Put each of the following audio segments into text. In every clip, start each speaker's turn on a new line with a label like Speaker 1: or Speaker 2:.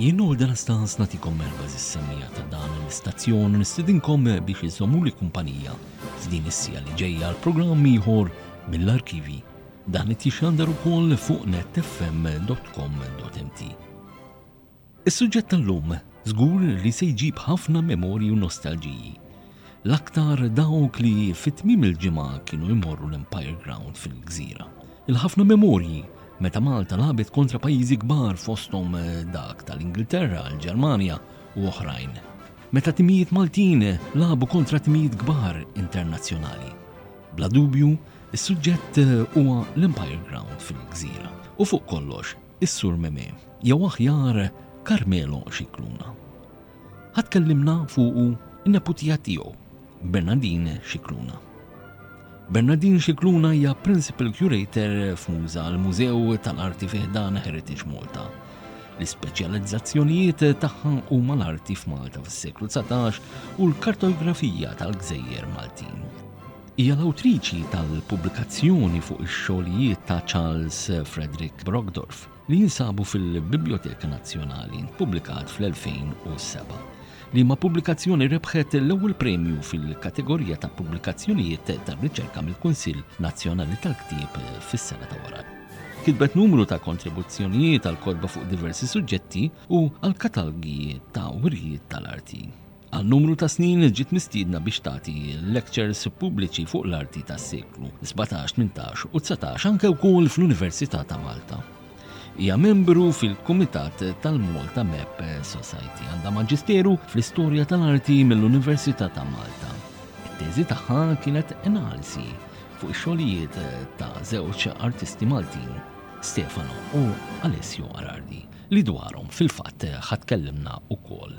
Speaker 1: Jien u dan stans natikom merba zis-semmija ta' dan l-istazzjon nistidinkom biex iżommu li kumpanija f'din is-sija li ġejja l-programm ieħor mill-arkivi. Dan it-tixandar ukoll fuq netfm.com.mt. Is-suġġett tal-lum żgur li se jġib ħafna memorji u nostalġiji. L-aktar dawk li fi tmiem il-ġimgħa kienu jmorru l-Empire Ground fil-Gżira. Il-ħafna memorji meta Malta lagħbet kontra pajjiżi kbar fosthom eh, dak tal-Ingilterra, l-Ġermanja u oħrajn. Meta timijiet Maltin lagħbu kontra timijiet kbar internazzjonali. Bla dubju, is-suġġett eh, huwa l-Empire Ground fil-Gżira. U fuq kollox, is-Sur Mimè, jew aħjar Carmelo Scicluna. Ħa tkellimna fuqu n-neputija tiegħu, Bernadine Scicluna. Bernadine Scicluna hija Principal Curator f'Muża, l-Mużew tal-Arti fi ħdan Heritage Malta. L-ispeċjalizzazzjonijiet tagħha huma l-arti f'Malta fis-seklu 19 u l-kartografija tal-gżejjer Maltin. Hija l-awtriċi tal-pubblikazzjoni fuq ix-xogħlijiet ta' Charles Frederick Brockdorff li jinsabu fil-Bibljoteka Nazzjonali, ppubblikat fl-2007. Liema pubblikazzjoni rebħet l-ewwel premju fil-kategorija ta' pubblikazzjonijiet tar-riċerka mill-Kunsill Nazzjonali tal-Ktieb fis-sena ta' wara. Kitbet numru ta' kontribuzzjonijiet għall-kotba fuq diversi suġġetti u għal katalgi ta' wirjiet tal-arti. Għal numru ta' snin ġiet mistiedna biex tagħti lectures pubbliċi fuq l-arti tas-seklu 17, 18 u 19 anke wkoll fl-Università ta' Malta. Hija membru fil-Kumitat tal-Malta Map Society għandha maġisteru fl-Istorja tal-Arti mill-Università ta' Malta. It-teżi tagħha kienet analisi fuq ix-xogħlijiet ta' żewġ artisti Maltin, Stefano u Alessio Arardi, li dwarhom fil-fatt ħatkellimna wkoll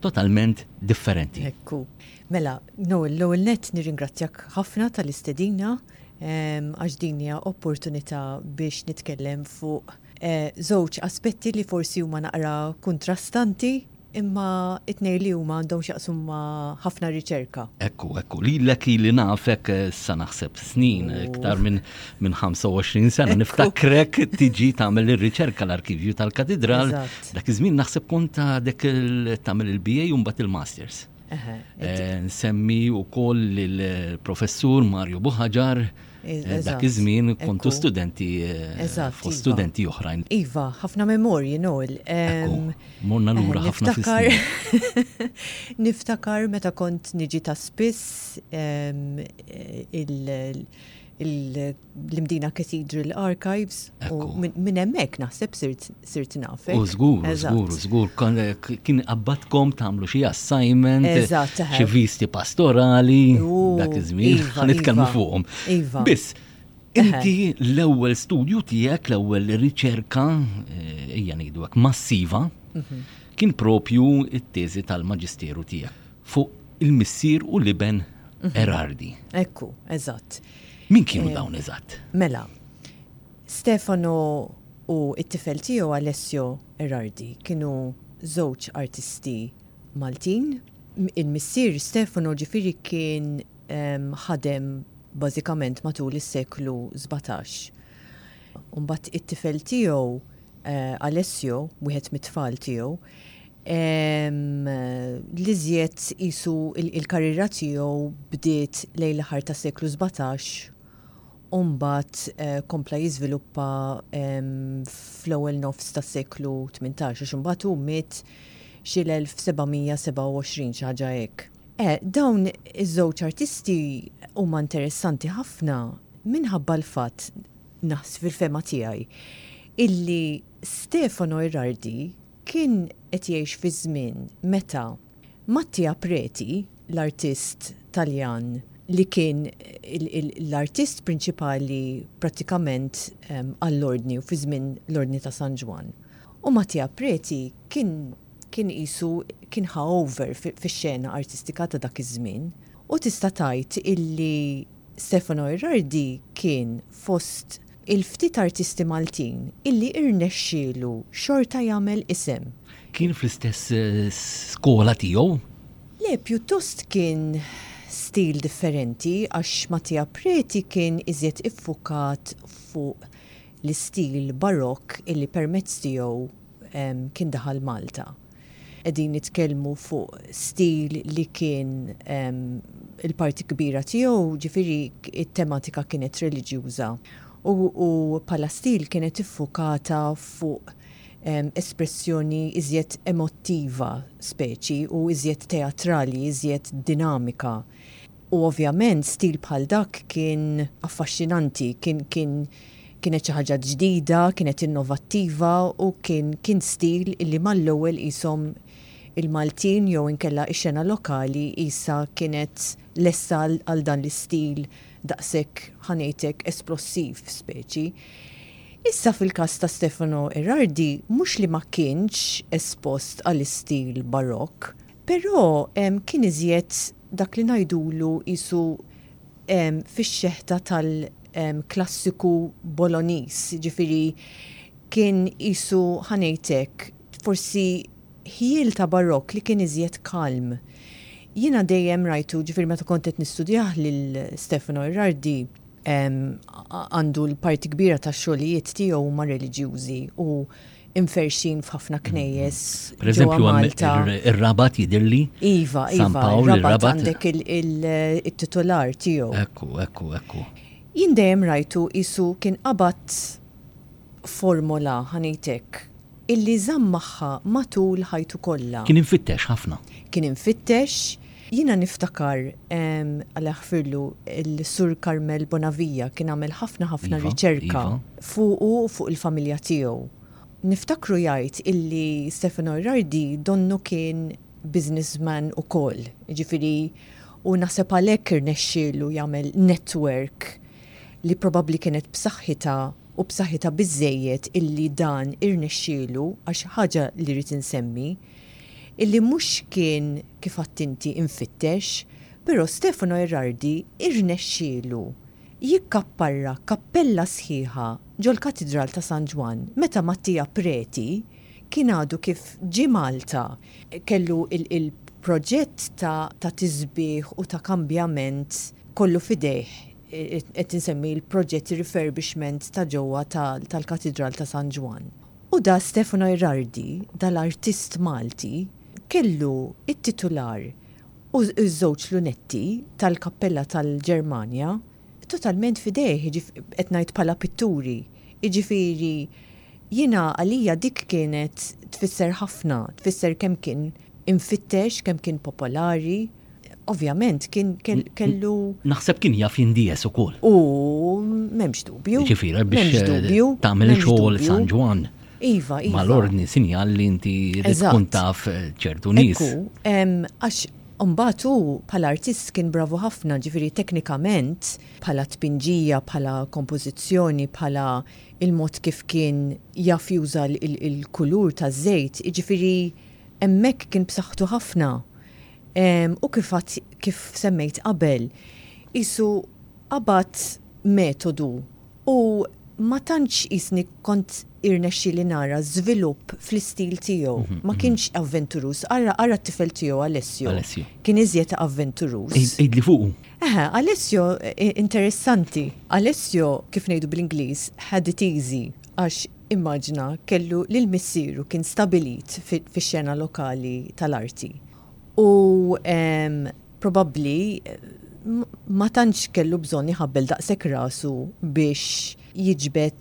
Speaker 1: totalment differenti.
Speaker 2: Hekk hu. Mela, Noel, l-ewwel nett nirringrazzjak ħafna tal-istedina ehm, għax din hija opportunità biex nitkellem fuq eh, żewġ aspetti li forsi huma naqra kontrastanti imma it-nej li huma għandhom xaqsum ma ħafna riċerka.
Speaker 1: Ekku, ekku, li l-ek li nafek eh, sa naħseb snin, iktar minn minn 25 sena niftakrek tiġi tagħmel ir-riċerka l-arkivju tal-katidral. Dak iż-żmien naħseb kont ta' dek tagħmel il-BA u mbagħad il-Masters. Eh, nsemmi wkoll il-professur Mario Buħaġar eh, dak iż-żmien kontu studenti eh, fost iva. studenti oħrajn.
Speaker 2: Iva, ħafna memorji nol.
Speaker 1: Morna lura ħafna
Speaker 2: niftakar. Niftakar meta kont niġi ta' spiss il- l-imdina Cathedral Archives u minn hemmhekk naħseb sirt nafek.
Speaker 1: U żgur, żgur, żgur, kien qabbatkom tagħmlu xi assignment, xi visti pastorali, dak iż-żmien, iva, nitkellmu iva. fuqhom. Iva. Biss, inti l-ewwel studju tiegħek, l-ewwel riċerka, eh, ejja ngħidu massiva, mhm. kien propju it-teżi tal-maġisteru tiegħek. fuq il-missier u l-iben Erardi.
Speaker 2: Ekku, eżatt.
Speaker 1: Min kienu dawn eżatt?
Speaker 2: Mela, Stefano u t-tifel tiegħu Alessio Erardi kienu żewġ artisti Maltin. Il-missier Stefano ġifieri kien ħadem bażikament matul is-seklu sbatax. U mbagħad it-tifel tiegħu Alessio, wieħed mit-tfal tiegħu, L-iżjed qisu l-karriera tiegħu bdiet lejn l-aħħar tas-seklu sbatax u mbagħad kompla jiżviluppa fl-ewwel nofs tas-seklu tmintax għax imbagħad hu miet xi l-1727, xi ħaġa hekk. Dawn iż-żewġ artisti huma interessanti ħafna minħabba l-fatt, fil-fehma tiegħi, illi Stefano Errardi kien qed jgħix fi żmien meta Mattia Preti, l-artist Taljan li kien l-artist prinċipali prattikament għall-Ordni u fi żmien l-Ordni ta' San Ġwann. U Mattia Preti kien kien qisu kien ħa over fix-xena artistika ta' dak iż-żmien. U tista' tgħid illi Stefano Gherardi kien fost Il-ftit artisti Maltin illi irnexxielu xorta jagħmel isem.
Speaker 1: Kien fl-istess skola tiegħu?
Speaker 2: Le, pjuttost kien stil differenti għax Mattia Preti kien iżjed iffukat fuq l-istil Barokk illi permezz tiegħu kien daħal Malta. Qegħdin nitkellmu fuq stil li kien il-parti kbira tiegħu, ġifieri t-tematika kienet reliġjuża u bħala stil kienet iffukata fuq espressjoni iżjed emottiva speċi u iżjed teatrali, iżjed dinamika. U ovvjament stil bħal dak kien affaxxinanti, kien Kienet xi ħaġa ġdida, kienet innovattiva u kien kien stil li mal-ewwel qishom il-Maltin jew inkella x-xena lokali qisha kienet lesta għal dan l-istil daqshekk ħa ngħidlek esplossiv speċi. Issa fil-każ ta' Stefano Errardi mhux li ma kienx espost għal istil Barokk, Però kien iżjed dak li ngħidulu qisu fix-xeħta tal-klassiku Bologniż, jiġifieri kien qisu, ħa ngħid hekk, forsi ħjiel ta' Barokk li kien iżjed kalm. Jiena dejjem rajtu, jiġifieri meta kont qed nistudjah lil Stefano Errardi, għandu l-parti kbira tax-xogħlijiet tiegħu huma reliġjużi u imferxin f'ħafna knejjes.
Speaker 1: Per eżempju, Malta. Ir-rabat jidilli.
Speaker 2: Iva, San iva, Pawl, ir-rabat għandek il-titular tiegħu.
Speaker 1: Ekku, ekku, ekku.
Speaker 2: Jien dejjem rajtu isu kien qabat formola ħanitek illi żammagħha matul ħajtu kollha.
Speaker 1: Kien infittex ħafna.
Speaker 2: Kien infittex Jiena niftakar, Alla jaħfirlu, il-Sur Carmel Bonavia kien għamel ħafna ħafna riċerka fuqu u fuq il-familja tiegħu. Niftakru jgħid illi Stefano Gherardi donnu kien businessman ukoll, jiġifieri u naħseb għalhekk irnexxielu jagħmel network li probabbli kienet b'saħħitha u b'saħħitha biżżejjed illi dan irnexxielu għax ħaġa li rrid insemmi, illi mhux kien kif għedt inti imfittex, però Stefano Errardi irnexxielu jikkapparra kappella sħiħa ġol-Katidral ta' San Ġwann meta Mattia Preti kien għadu kif ġie Malta, kellu l-proġett ta' tisbiħ u ta' kambjament kollu f'idejh, qed insemmi l-proġett refurbishment ta' ġewwa tal-Katidral ta' San Ġwann. U da Stefano Irardi, dal-artist Malti, kellu t-titular u ż-żewġ lunetti tal-kappella tal-Ġermanja totalment f'idejh, qed ngħid bħala pitturi. Jiġifieri jiena għalija dik kienet tfisser ħafna, tfisser kemm kien, imfittex, kemm kien popolari, ovvjament kien kellu.
Speaker 1: Naħseb kien jaf jindies ukoll.
Speaker 2: U m'hemmx dubju.
Speaker 1: Jiġifieri biex tagħmel xogħol San Ġwann.
Speaker 2: Iva, iva.
Speaker 1: Mal-ordni sinjal li inti tkun taf ċertu nies.
Speaker 2: Għax imbagħad hu bħala artist kien bravu ħafna, ġifieri teknikament bħala tpinġija, bħala kompożizzjoni, bħala l-mod kif kien jaf juża l-kulur taż-żejt, jiġifieri hemmhekk kien b'saħħtu ħafna u kif għad kif semmejt qabel qisu qabad metodu u ma tantx qisni kont irnexxieli nara żvilupp fl-istil tiegħu. Ma kienx avventuruż. Ara ara t-tifel tiegħu Alessio.
Speaker 1: Alessio.
Speaker 2: Kien iżjed
Speaker 1: avventuruż. Għidli fuqu.
Speaker 2: Eħe, Alessio interessanti. Alessio kif ngħidu bl-Ingliż had it easy għax Immaġina kellu lil missieru kien stabilit fix-xena lokali tal-arti u probabbli ma tantx kellu bżonn iħabbel daqshekk rasu biex jiġbed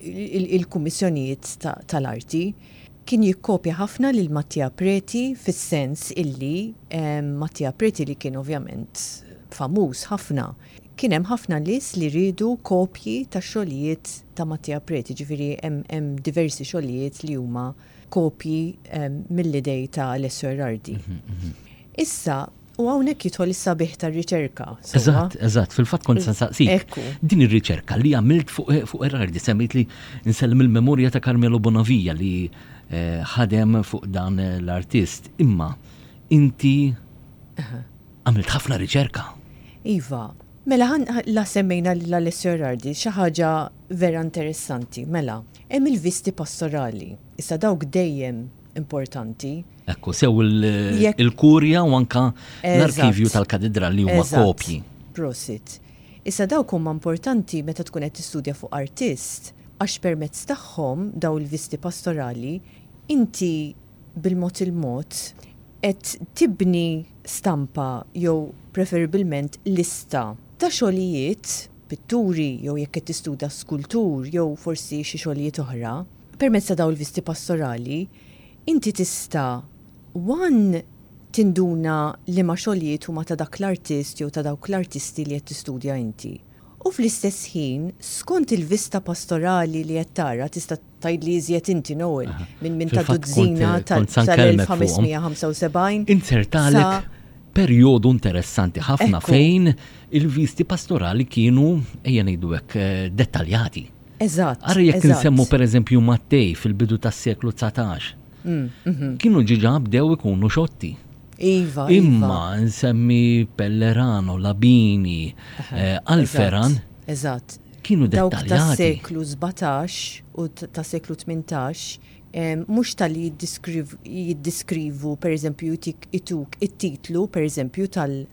Speaker 2: il-kummissjonijiet tal-arti. Kien jikkopja ħafna lil Mattia Preti fis-sens illi Mattia Preti li kien ovvjament famuż ħafna, Kien hemm ħafna nies li riedu kopji tax-xogħlijiet ta' Mattia Preti, jiġifieri hemm diversi xogħlijiet li huma kopji mill-idej ta' Alessio Gherardi. Issa, u hawnhekk jidħol is-sabiħ tar-riċerka.
Speaker 1: Eżatt, eżatt, fil-fatt kont se nsaqsik. Din ir-riċerka li għamilt fuq Gherardi semmejt li nsellem il-memorja ta' Carmelo Bonavia li ħadem fuq dan l-artist. Imma inti Għamilt ħafna riċerka.
Speaker 2: Iva, mela ħan la semmejna lil Alessio Erardi xi ħaġa vera interessanti. Mela, hemm il-visti pastorali. Issa dawk dejjem importanti.
Speaker 1: Ekku, sew il-kurja u anka l-arkivju tal-katidral li huma kopji.
Speaker 2: Prosit. Issa dawk huma importanti meta tkun qed tistudja fuq artist għax permezz tagħhom daw il-visti pastorali inti bil-mod il-mod qed tibni stampa jew preferibilment lista ta' xogħlijiet, pitturi jew jekk qed tistuda skultur jew forsi xi xogħlijiet oħra, permezz ta' dawn il-viżti pastorali, inti tista' one tinduna liema xogħlijiet huma ta' dak l-artist jew ta' dawk l-artisti li qed tistudja inti. U fl-istess ħin, skont il-viżta pastorali li qed tara tista' Tgħidli iżjed inti, Noel, minn minn ta' duzzina tal-1575.
Speaker 1: Inzertalek perjodu interessanti ħafna fejn il-visti pastorali kienu, ejja ngħidu hekk, eh, dettaljati.
Speaker 2: Eżatt.
Speaker 1: Ara jekk insemmu pereżempju Mattej fil-bidu tas-seklu 19. Mm, mhm. Kienu ġiġa bdew ikunu xotti.
Speaker 2: Iva, iva.
Speaker 1: Imma nsemmi Pellerano, Labini, eh, Alferan.
Speaker 2: Eżatt.
Speaker 1: kienu dettaljati.
Speaker 2: Dawk tas-seklu sbatax u tas-seklu tmintax mhux talli jiddiskrivu, pereżempju jtuk it-titlu, pereżempju,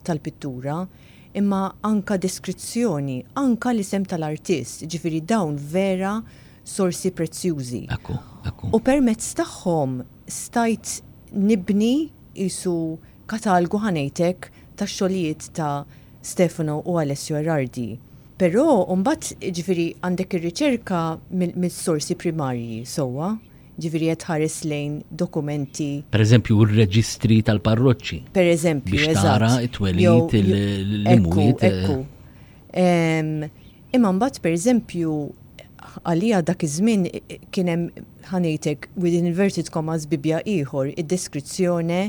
Speaker 2: tal-pittura, imma anka deskrizzjoni, anka l-isem tal-artist, jiġifieri dawn vera sorsi prezzjużi. Ekku, ekku. U permezz tagħhom stajt nibni qisu katalgu ħa ngħidlek tax-xogħlijiet ta' Stefano u Alessio Erardi. Però mbagħad jiġifieri għandek ir-riċerka mis-sorsi primarji sewwa, jiġifieri qed tħares lejn dokumenti.
Speaker 1: Pereżempju r-reġistri tal-parroċċi.
Speaker 2: Pereżempju, eżatt.
Speaker 1: Biex tara t-twelid, l-imwiet.
Speaker 2: Ekku, ekku. Imma mbagħad pereżempju għalija dak iż-żmien kien hemm ħa ngħidlek within inverted commas Bibbja ieħor, id-deskrizzjone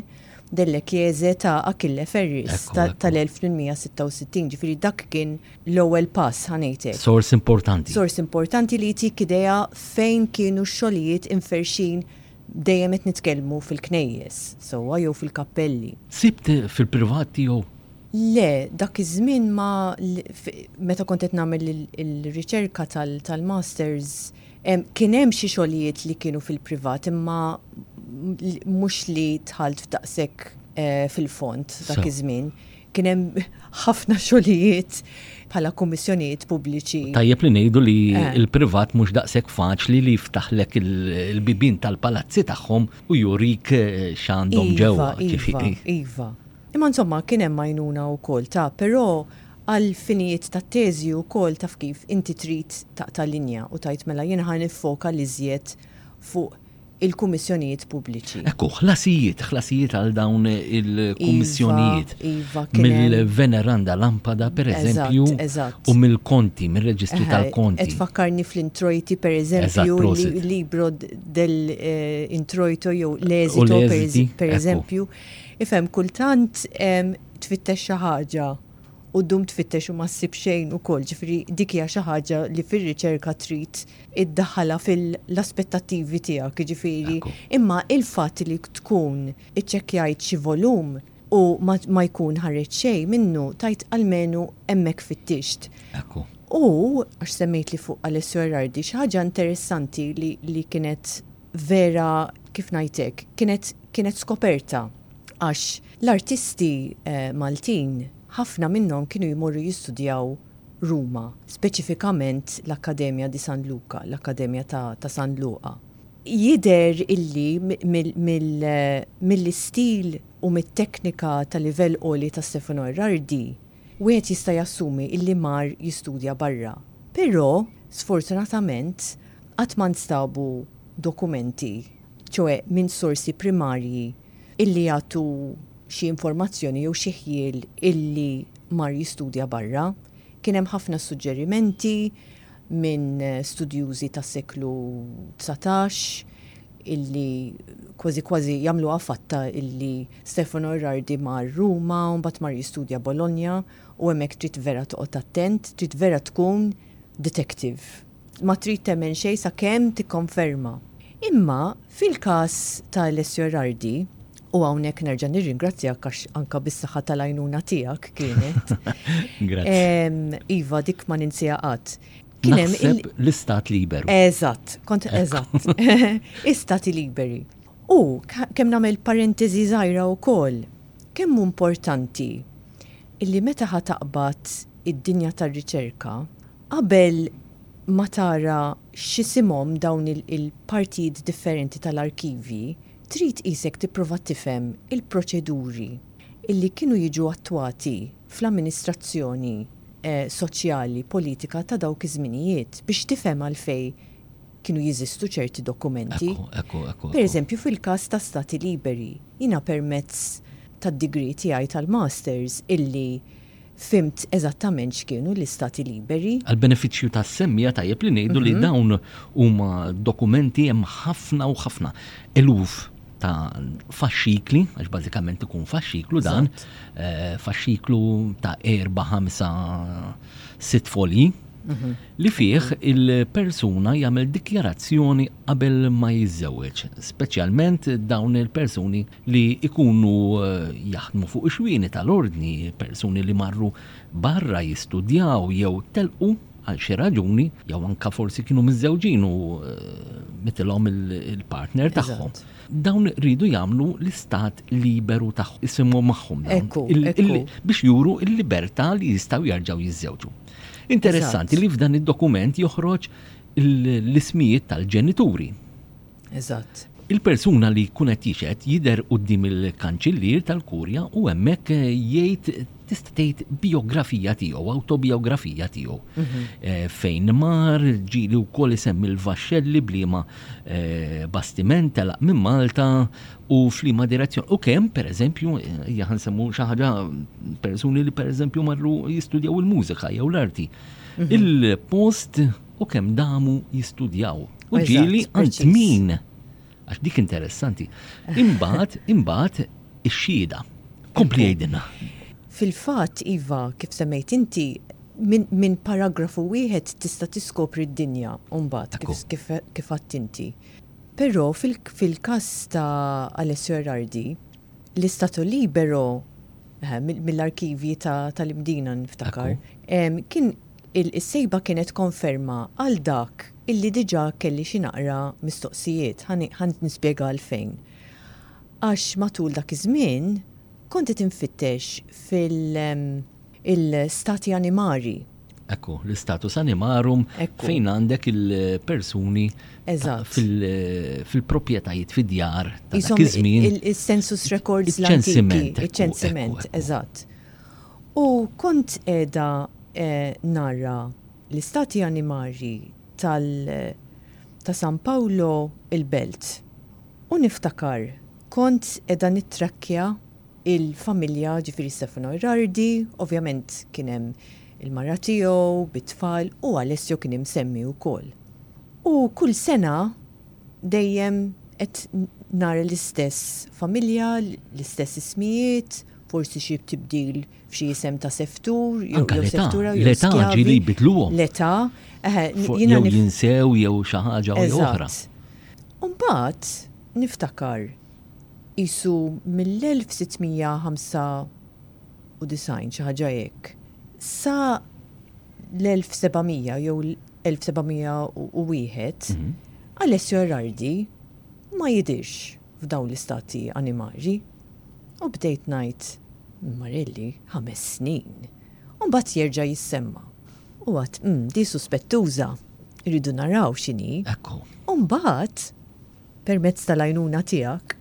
Speaker 2: Delle Chiese ta' Achille Ferris tal-1866, ġifieri dak kien l-ewwel pass, ħa ngħid hekk.
Speaker 1: Sors importanti.
Speaker 2: Sors importanti li jtik idea fejn kienu x-xogħlijiet imferrxin dejjem qed nitkellmu fil-knejjes sewwa jew fil-kappelli.
Speaker 1: Sibt fil-privat tiegħu?
Speaker 2: Le, dak iż-żmien ma, meta kont qed nagħmel il-riċerka tal-masters, Kien hemm xi xogħlijiet li kienu fil-privat imma mhux li dħalt f'daqshekk fil-fond dak iż-żmien. Kien hemm ħafna xogħlijiet bħala kummissjonijiet pubbliċi.
Speaker 1: Tajjeb li ngħidu li l-privat mhux daqshekk faċli li jiftaħlek il-bibien tal-palazzi tagħhom u jurik x'għandhom
Speaker 2: ġewwa, ġifieri. Iva, iva. Imma insomma kien hemm għajnuna wkoll ta', però Għall-finijiet tat-teżi wkoll taf kif, inti trid taqta' linja u tgħid mela jiena ħa niffoka l-iżjed fuq il-kummissjonijiet pubbliċi.
Speaker 1: Hekk hu, ħlasijiet, ħlasijiet għal dawn il-kummissjonijiet. Iva, iva, kien hemm. Mill-Veneranda Lampada, pereżempju. Eżatt, eżatt. U mill-konti, mir-reġistri tal-konti.
Speaker 2: Qed tfakkarni fl-introjti, pereżempju. Eżatt, prosit. Il-libro dell-introjto jew l-eżito, pereżempju. Ifhem, kultant tfittex xi ħaġa u ddum tfittex u ma ssib xejn ukoll, ġifieri dik hija xi ħaġa li fir-riċerka trid iddaħħalha fil-aspettattivi tiegħek, jiġifieri, imma il-fatt li tkun iċċekkjajt xi volum u ma jkun ħareġ xejn minnu tgħid almenu hemmhekk fittixt. U, għax semmejtli fuq Alessio Gherardi, xi ħaġa interessanti li kienet, vera, kif ngħidlek, kienet kienet skoperta għax l-artisti Maltin ħafna minnhom kienu jmorru jistudjaw Ruma, speċifikament l-Accademia di San Luca, l-Akkademja ta' ta' San Luqa. Jidher illi mill-istil u mit-teknika ta' livell għoli ta' Stefano Errardi, Wieħed jista' jassumi illi mar jistudja barra. Però, sfortunatament, qatt ma nstabu dokumenti, ċoè minn sorsi primarji, illi jagħtu xi informazzjoni jew xi ħjiel illi mar jistudja barra. Kien hemm ħafna suġġerimenti minn studjużi tas-seklu dsatax, illi kważi kważi jagħmluha fatta illi Stefano Errardi mar Ruma u mbagħad mar jistudja Bologna u hemmhekk trid vera toqgħod attent, trid vera tkun detective. Ma trid temmen xejn sakemm tikkonferma. Imma fil-każ ta' Alessio Errardi, u hawnhekk nerġa' nirringrazzjak għax anke bis-saħħa tal-għajnuna tiegħek kienet.
Speaker 1: Grazzi.
Speaker 2: Iva, dik ma ninsiha qatt.
Speaker 1: Kien hemm Naħseb l-istat liberu.
Speaker 2: Eżatt, kont eżatt. Istati liberi. U ka- kemm nagħmel parentesi żgħira wkoll, kemm hu importanti illi meta ħa taqbad id-dinja tar-riċerka, qabel ma tara x'isimhom dawn il- il-partijiet differenti tal-arkivji, trid qisek tipprova tifhem il-proċeduri illi kienu jiġu attwati fl-amministrazzjoni soċjali politika ta' dawk iż-żminijiet biex tifhem għalfejn kienu jeżistu ċerti dokumenti. Pereżempju fil-każ ta' Stati Liberi, jiena permezz tad-degree tiegħi tal-Masters illi fhimt eżattament x'kienu l-Istati Liberi.
Speaker 1: Għall-benefiċċju tas-semmiegħa tajjeb li ngħidu li dawn huma dokumenti hemm ħafna u ħafna, eluf. ta' faxxikli, għax bażikament ikun faxxiklu dan, eh, faxxiklu ta' erba' ħamsa sitt folji, mhm. li fih il-persuna jagħmel dikjarazzjoni qabel ma jiżżewweġ, speċjalment dawn il-persuni li ikunu eh, jaħdmu fuq ix-xwieni tal-ordni, persuni li marru barra jistudjaw jew telqu għal xi raġuni, jew anka forsi kienu miżżewġin u mitilhom il-partner tagħhom. Dawn rridu jagħmlu l-istat liberu tagħhom, isimgħu magħhom biex juru l-libertà li jistgħu jarġgħu jiżżewġu. Interessanti li f'dan id-dokument joħroġ l-ismijiet tal-ġenituri.
Speaker 2: Eżatt.
Speaker 1: Il-persuna li jkun qed jixhed jidher quddiem il-Kanċillier tal-Kurja u hemmhekk jgħid tista' tgħid bijografija tiegħu, awtobijografija tiegħu. Mhm. Eh, fejn mar, ġili wkoll isem il-vaxxelli bliema eh, bastiment telaq minn Malta u flima direzzjoni. U kemm, per eżempju, eh, jaħan semmu xaħġa persuni li per eżempju marru jistudjaw il-mużika jew l-arti. Mhm. Il-post u kemm damu jistudjaw. U ġieli għand min? Għax dik interessanti. Imbagħad, imbagħad ix-xhieda. Kompli jgħidilna.
Speaker 2: Fil-fatt, Iva, kif semmejt inti, minn paragrafu wieħed tista' tiskopri d-dinja mbagħad kif għadt inti. Però fil-każ ta' Alessio Erardi, l-Istato Libero mill-arkivji tal-Imdina niftakar, kien Il-sejba kienet konferma għal dak illi diġà kelli xi naqra mistoqsijiet. Ħa nispjega għalfejn. Għax matul dak iż-żmien kont qed infittex fil-stati animari.
Speaker 1: Ekku, l-status animarum fejn għandek il-persuni fil-proprjetajiet, fid-djar ta' dak iż-żmien.
Speaker 2: Is-census records l-antiki. Iċ-ċensiment. Iċ-ċensiment, eżatt. U kont qiegħda nara l-istati animarji tal ta' San Paolo il-Belt u niftakar kont qiegħda nittrakkja il-familja ġifieri Stefano Gherardi, ovvjament kien hemm il-mara tiegħu bit-tfal u Alessio kien imsemmi wkoll. U kull sena dejjem qed nara l-istess familja, l-istess ismijiet forsi xi tibdil f'xi isem ta' seftur,
Speaker 1: jew seftura jew L-età ġi li jbidluhom.
Speaker 2: L-età,
Speaker 1: jew jinsew jew xi ħaġa u oħra.
Speaker 2: Umbagħad niftakar isu mill-1695 xi ħaġa hekk sa l-1700 jew 1701 mhm. Alessio Erardi ma jidirx f'dawn l-istati animali. U bdejt ngħid, Marelli, ħames snin! U mbagħad jerġa' jissemma'. U għadt, 'Umm, di suspettuża. Irridu naraw x'inhi.
Speaker 1: Ekku.
Speaker 2: U mbagħad, permezz tal-għajnuna tiegħek,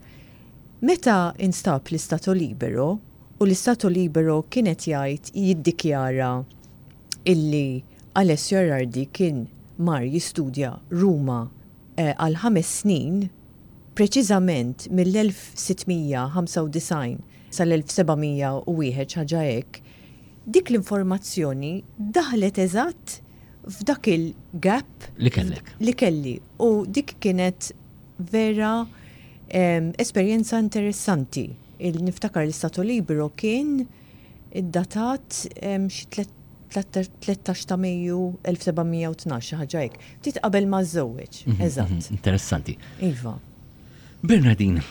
Speaker 2: meta instab l-istato libero u l-istato libero kien qed jgħid, jiddikjara illi Alessio Arardi kien mar jistudja Ruma għal ħames snin, Preċiżament mill-1695 sal-1701, xi ħaġa hekk, dik l-informazzjoni daħlet eżatt f'dak il-gap
Speaker 1: li
Speaker 2: kelli u dik kienet vera esperjenza interessanti. Niftakar li Stato Libero kien iddatat xi tlettax ta' Mejju 1712, xi ħaġa hekk. Ftit qabel ma żżewweġ, mhm, eżatt.
Speaker 1: Mhm, interessanti.
Speaker 2: Iva.
Speaker 1: Bernadin,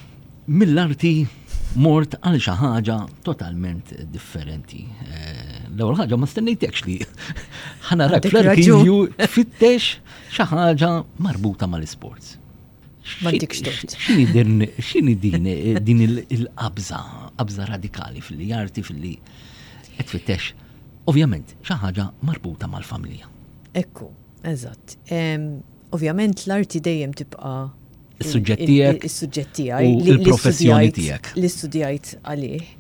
Speaker 1: mill-arti mort għal xi ħaġa totalment differenti. Eh, l-ewwel ħaġa ma stennejtekx li ħana
Speaker 2: rak
Speaker 1: fl-arkivju tfittex xi ħaġa marbuta mal-isports.
Speaker 2: M'għandikx tort.
Speaker 1: X'inhi din din il-qabża, qabża radikali fil-li jarti fil-li qed fittex. Ovvjament, xi ħaġa marbuta mal-familja.
Speaker 2: Ekku, eżatt. Ovvjament l-arti dejjem tibqa' is-suġġettijak. Is-suġġettijaj.
Speaker 1: Il-professjoni tiegħek.
Speaker 2: Li studjajt għalih.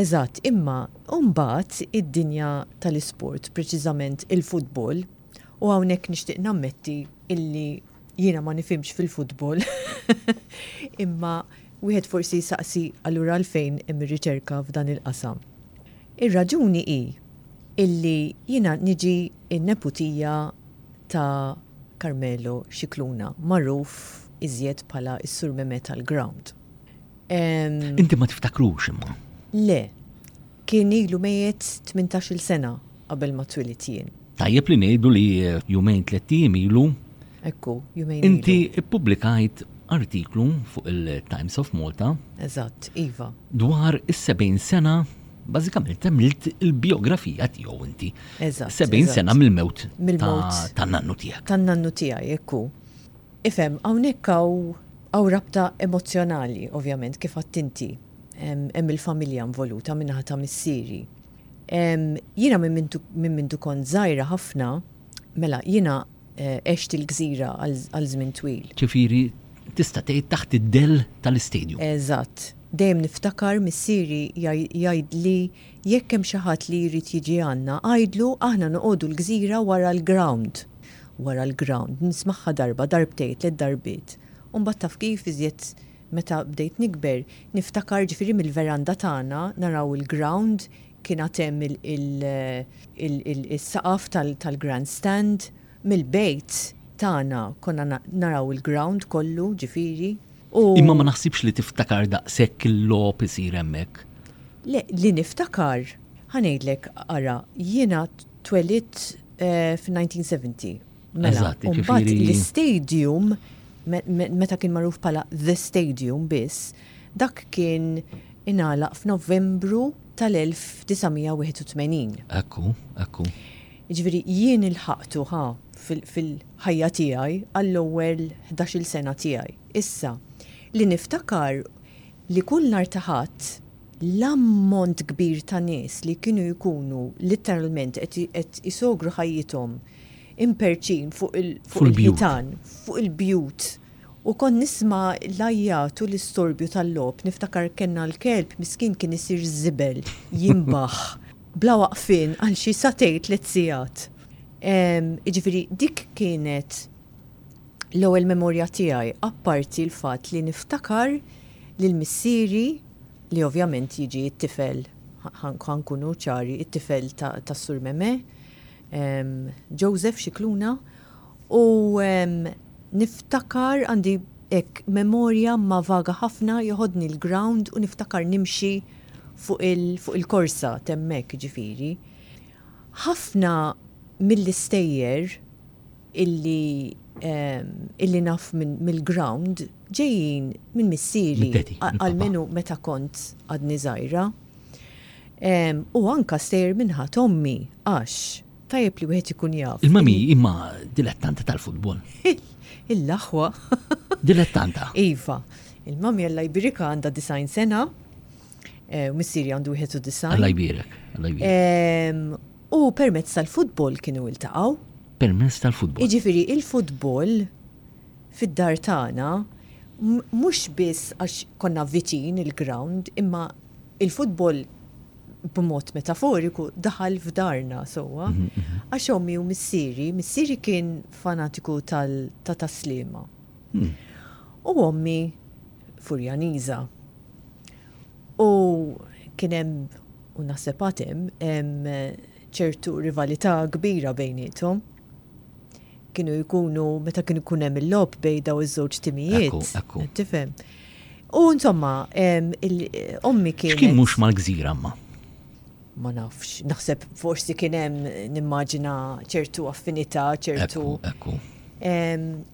Speaker 2: Eżatt, imma mbagħad id-dinja tal-isport, preċiżament il-futbol, u hawnhekk nixtieq nammetti illi Jiena ma nifhimx fil-futbol. Imma wieħed forsi jsaqsi allura għalfejn hemm ir-riċerka f'dan il-qasam. Ir-raġuni hi illi jiena niġi n-neputija ta' Carmelo Scicluna, magħruf iżjed bħala s-Sur Memè tal-Grawnd.
Speaker 1: Inti ma tiftakrux imma?
Speaker 2: Le. Kien ilu mejjet tmintax-il sena qabel ma twilidt jien.
Speaker 1: Tajjeb li ngħidu li jumejn tlett ijiem ilu.
Speaker 2: Ekku, jumejn ilu.
Speaker 1: Inti ppubblikajt artiklu fuq il-Times of Malta.
Speaker 2: Eżatt, iva.
Speaker 1: Dwar is-70 sena, bażikament għamilt il-bijografija tiegħu inti.
Speaker 2: Eżatt.
Speaker 1: 70 sena mill-mewt tan-nannu tiegħek.
Speaker 2: Tan-nannu tiegħi, ekku. Ifhem, hawnhekk hawn rabta emozzjonali, ovvjament, kif għidt inti. hemm il-familja involuta min-naħa ta' missieri. Jiena minn mintu kont żgħira ħafna, mela jiena eh, għext il-gżira għal żmien twil.
Speaker 1: Ċifieri tista' tgħid taħt id-dell tal-istadium.
Speaker 2: Eżatt. Dejjem niftakar missieri jgħidli jekk hemm xi ħadd li jrid jiġi għandna, għidlu aħna noqogħdu l-gżira wara l-ground. Wara l-ground, nismagħha darba, darbtejn, tliet darbiet. U mbagħad taf kif iżjed Meta bdejt nikber, niftakar ġifieri mill-veranda tagħna naraw il-ground kien għad hemm is-saqaf tal-grand stand, mill-bejt tagħna konna naraw il-ground kollu ġifieri u.
Speaker 1: Imma ma naħsibx li tiftakar daqshekk il-logħob isir hemmhekk.
Speaker 2: Le, li niftakar, ħa ngħidlek ara, jiena twelidt fin-1970. Mela, mbagħad l-istadium meta kien magħruf bħala The Stadium biss, dak kien ingħalaq f'Novembru tal-1981.
Speaker 1: Ekku, ekku.
Speaker 2: Ġifieri jien ilħaqtu ħa fil-ħajja tiegħi għall-ewwel 11-il sena tiegħi. Issa, li niftakar li kull nhar ta' Ħadd l-ammont kbir ta' nies li kienu jkunu litteralment qed isogru ħajjithom imperċin fuq il-ħitan, fuq il-bjut. U kont nisma' l-għajjat u l-istorbju tal-logħob. Niftakar kellna l-kelb miskin kien isir żibel, jinbaħ, bla waqfien għal xi sagħtejn, tliet sigħat. Jiġifieri dik kienet l-ewwel memorja tiegħi, apparti l-fatt li niftakar lil missieri, li ovvjament jiġi t-tifel, ħa nkunu ċari, it-tifel tas-Sur Memè. Joseph Scicluna u niftakar għandi hekk memorja ma vaga ħafna joħodni l-ground u niftakar nimxi fuq il-korsa t'hemmhekk jiġifieri. Ħafna mill-istejjer illi illi naf mill-ground ġejjin minn missieri. Almenu meta kont għadni żgħira. U anka sejr minnħat ommi, għax tajjeb li wieħed ikun jaf.
Speaker 1: Il-mami imma dilettanta tal-futbol.
Speaker 2: Il-laħwa.
Speaker 1: Dilettanta.
Speaker 2: Iva, il-mami għalla jbirika għanda disajn sena, eh, u missiri għandu jħetu disajn.
Speaker 1: Għalla jbirek, għalla jbirek.
Speaker 2: U permezz tal-futbol kienu il-taqaw.
Speaker 1: Permezz tal-futbol.
Speaker 2: Iġifiri, il-futbol fid-dar tagħna, mhux biss għax konna viċin il-ground imma il-futbol b'mod metaforiku daħal f'darna sewwa. Għax ommi u missieri, missieri kien fanatiku ta'
Speaker 1: Tas-Sliema.
Speaker 2: U ommi Furjaniża. U kien hemm, u naħseb għad hemm, ċertu rivalità kbira bejniethom. kienu jkunu meta kien ikun hemm il-lob bejn daw iż-żewġ timijiet. Tifhem. U insomma, ommi
Speaker 1: kien.
Speaker 2: Kien
Speaker 1: mhux mal-gżira ma.
Speaker 2: Ma nafx, naħseb forsi kien hemm nimmaġina ċertu affinità, ċertu.
Speaker 1: Ekku.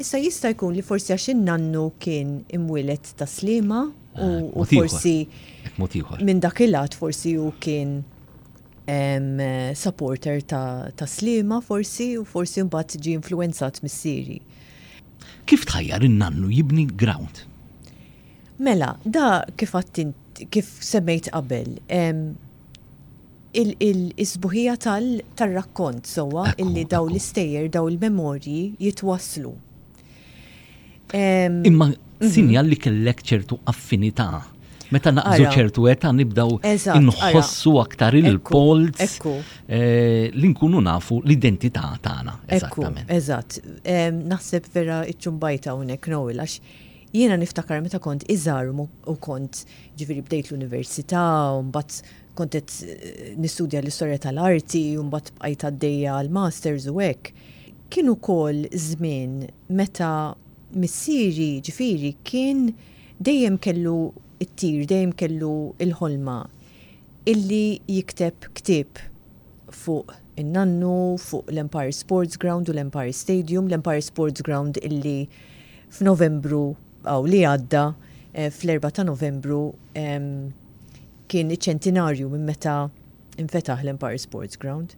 Speaker 2: Issa jista' jkun li forsi għax in-nannu kien imwieled ta' slima u forsi. Minn dak il-għad forsi hu kien Supporter ta' Sliema forsi u forsi mbagħad ġie influwenzat missieri.
Speaker 1: Kif tħajjar in-nannu jibni ground?
Speaker 2: Mela, da kif għadt int, kif semmejt qabel, is-sbuħija tar-rakkont
Speaker 1: sewwa
Speaker 2: illi
Speaker 1: dawn
Speaker 2: l-istejjer, dawn il-memorji jitwasslu.
Speaker 1: Imma mhm. sinjal li kellek ċertu affinità. Meta naqżu ċertu età nibdaw inħossu aktar
Speaker 2: il-polz
Speaker 1: eh, li nkunu nafu l-identità tagħna. Eżattament.
Speaker 2: Eżatt. Naħseb vera iċċumbajta hawnhekk Noel għax jiena niftakar meta kont iżgħar u kont ġifieri bdejt l-università u mbagħad kontet eh, nistudja l-istorja tal-arti, un bat bqajt għaddejja għal-masters u hekk. Kien ukoll żmien meta missieri, ġifieri, kien dejjem kellu t-tir, dejjem kellu l-ħolma illi jikteb ktieb fuq in-nannu, fuq l-Empire Sports Ground u l-Empire Stadium, l-Empire Sports Ground illi f'Novembru li għadda, fl-Erbgħa ta' Novembru, kien iċ-ċentinarju minn meta, infetaħ l-Empire Sports Ground.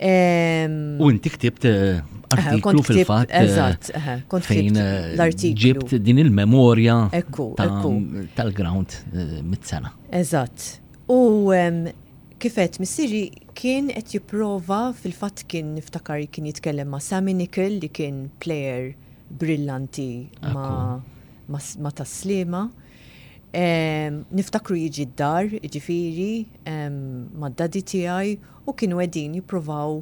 Speaker 1: U inti ktibt eh, artiklu fil-fat. Eh,
Speaker 2: eżatt, eh, kont
Speaker 1: fejn
Speaker 2: l-artiklu.
Speaker 1: Ġibt din il-memorja tal-ground mit-sena.
Speaker 2: Eżatt. U kifet missiri kien qed jipprova fil-fatt kien niftakar kien jitkellem ma' Sammy Nickel li kien player brillanti ma' ma' taslima. Niftakru jiġi d-dar, jiġifieri mad-daddy tiegħi u kienu qegħdin jippruvaw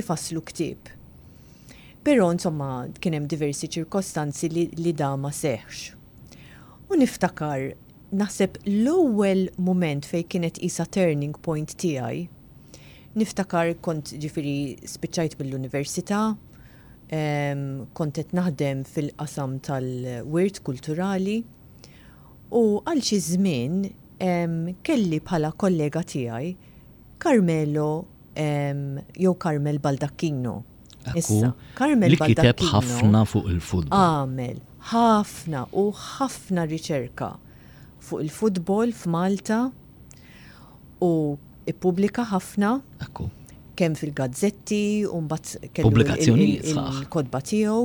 Speaker 2: ifasslu ktieb. Però insomma kien hemm diversi ċirkostanzi li da ma seħħx. U niftakar naħseb l-ewwel mument fejn kienet qisha turning point tiegħi, niftakar kont jiġifieri spiċċajt mill-università, Kont qed naħdem fil-qasam tal-wirt kulturali u għal xi żmien kelli bħala kollega tiegħi Carmelo jew Carmel Baldacchino. Issa, Carmel Baldacchino.
Speaker 1: Li kiteb ħafna fuq il-futbol.
Speaker 2: Għamel ħafna u ħafna riċerka fuq il-futbol f'Malta. U ippubblika ħafna.
Speaker 1: Ekku.
Speaker 2: Kemm fil-gazzetti u mbagħad kellu
Speaker 1: Pubblikazzjonijiet sħaħ.
Speaker 2: il-kotba tiegħu.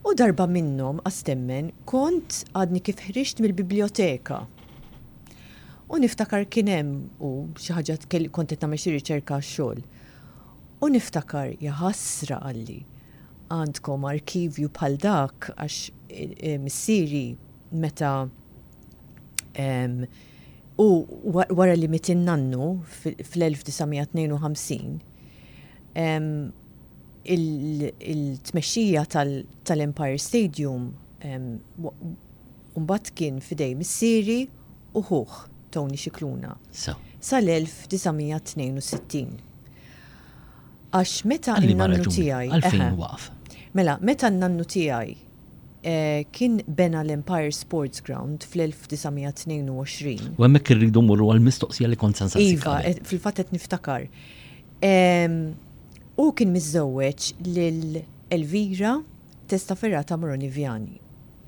Speaker 2: U darba minnhom, qas temmen, kont għadni kif ħriġt mill-bibljoteka. U niftakar kien hemm hu, xi ħaġa kelli kont qed nagħmel xi riċerka għax-xogħol. U niftakar, ja ħasra, qalli, għandkom arkivju bħal dak għax missieri meta u wara li mit in-nannu fl-1952, il-tmexxija tal-Empire Stadium mbagħad kien f'idej missieri u ħuh, Tony
Speaker 1: Scicluna,
Speaker 2: sal-1962. Għax meta n-nannu tiegħi.
Speaker 1: Għalfejn waqaf?
Speaker 2: Mela, meta n-nannu tiegħi. kien bena l-Empire Sports Ground fl-1922.
Speaker 1: U hemmhekk irridu mmorru għall-mistoqsija li kont se
Speaker 2: nsaqsik. Iva, fil-fatt qed niftakar. Hu kien miżżewweġ lil Elvira Testa Ferrata Moroni Viani,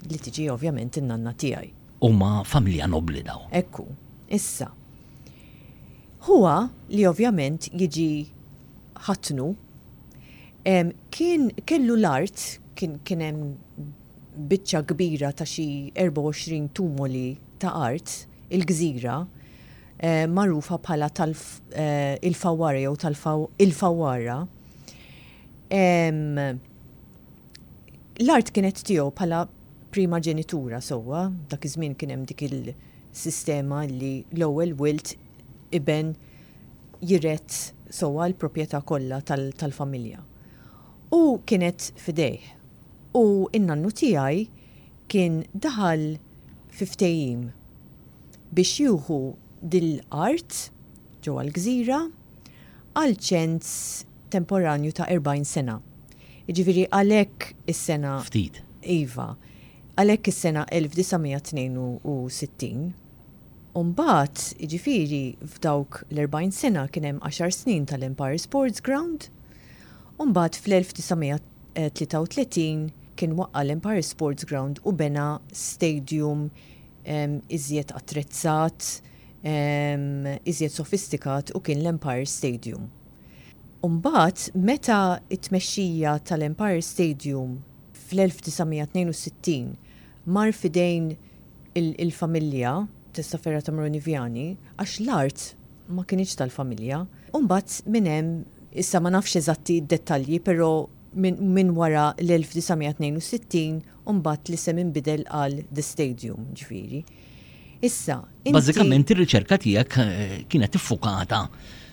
Speaker 2: li tiġi ovvjament in-nanna tiegħi.
Speaker 1: Huma familja nobbli dawn.
Speaker 2: Hekk hu. Issa, huwa li ovvjament jiġi ħatnu Kien kellu l-art, kien hemm biċċa kbira ta' xi 24 tumoli ta' art, il-gżira, magħrufa bħala tal il-Fawwara jew tal il-Fawwara, l-art kienet tiegħu bħala prima ġenitura sewwa, dak iż-żmien kien hemm dik il-sistema li l-ewwel wild, iben jirgħed sewwa l-propjetà kollha tal-familja. U kienet f'idejh. U n-nannu tiegħi kien daħal fi ftehim biex jieħu dil-art ġewwa l-gżira għal ċens temporanju ta' erbgħin sena. Jiġifieri għalhekk is-sena.
Speaker 1: Ftit.
Speaker 2: Iva. Għalhekk is-sena 1962. U mbagħad, jiġifieri f'dawk l-erbgħin sena kien hemm għaxar snin tal-Empire Sports Ground, u mbagħad fl-1933 kien waqqa' l-Empire Sports Ground u bena stadium iżjed attrezzat, iżjed sofistikat u kien l-Empire Stadium. U mbagħad meta t-tmexxija tal-Empire Stadium fl-1962 mar f'idejn il-familja ta' Safera Tamroni Viani għax l-art ma kinitx tal-familja. U mbagħad minn hemm, issa ma nafx eżatti d-dettalji però minn wara l-1962 u mbagħad l-isem inbidel għal The Stadium, ġifieri. Issa,
Speaker 1: inti. Bażikament ir-riċerka tiegħek kienet iffukata.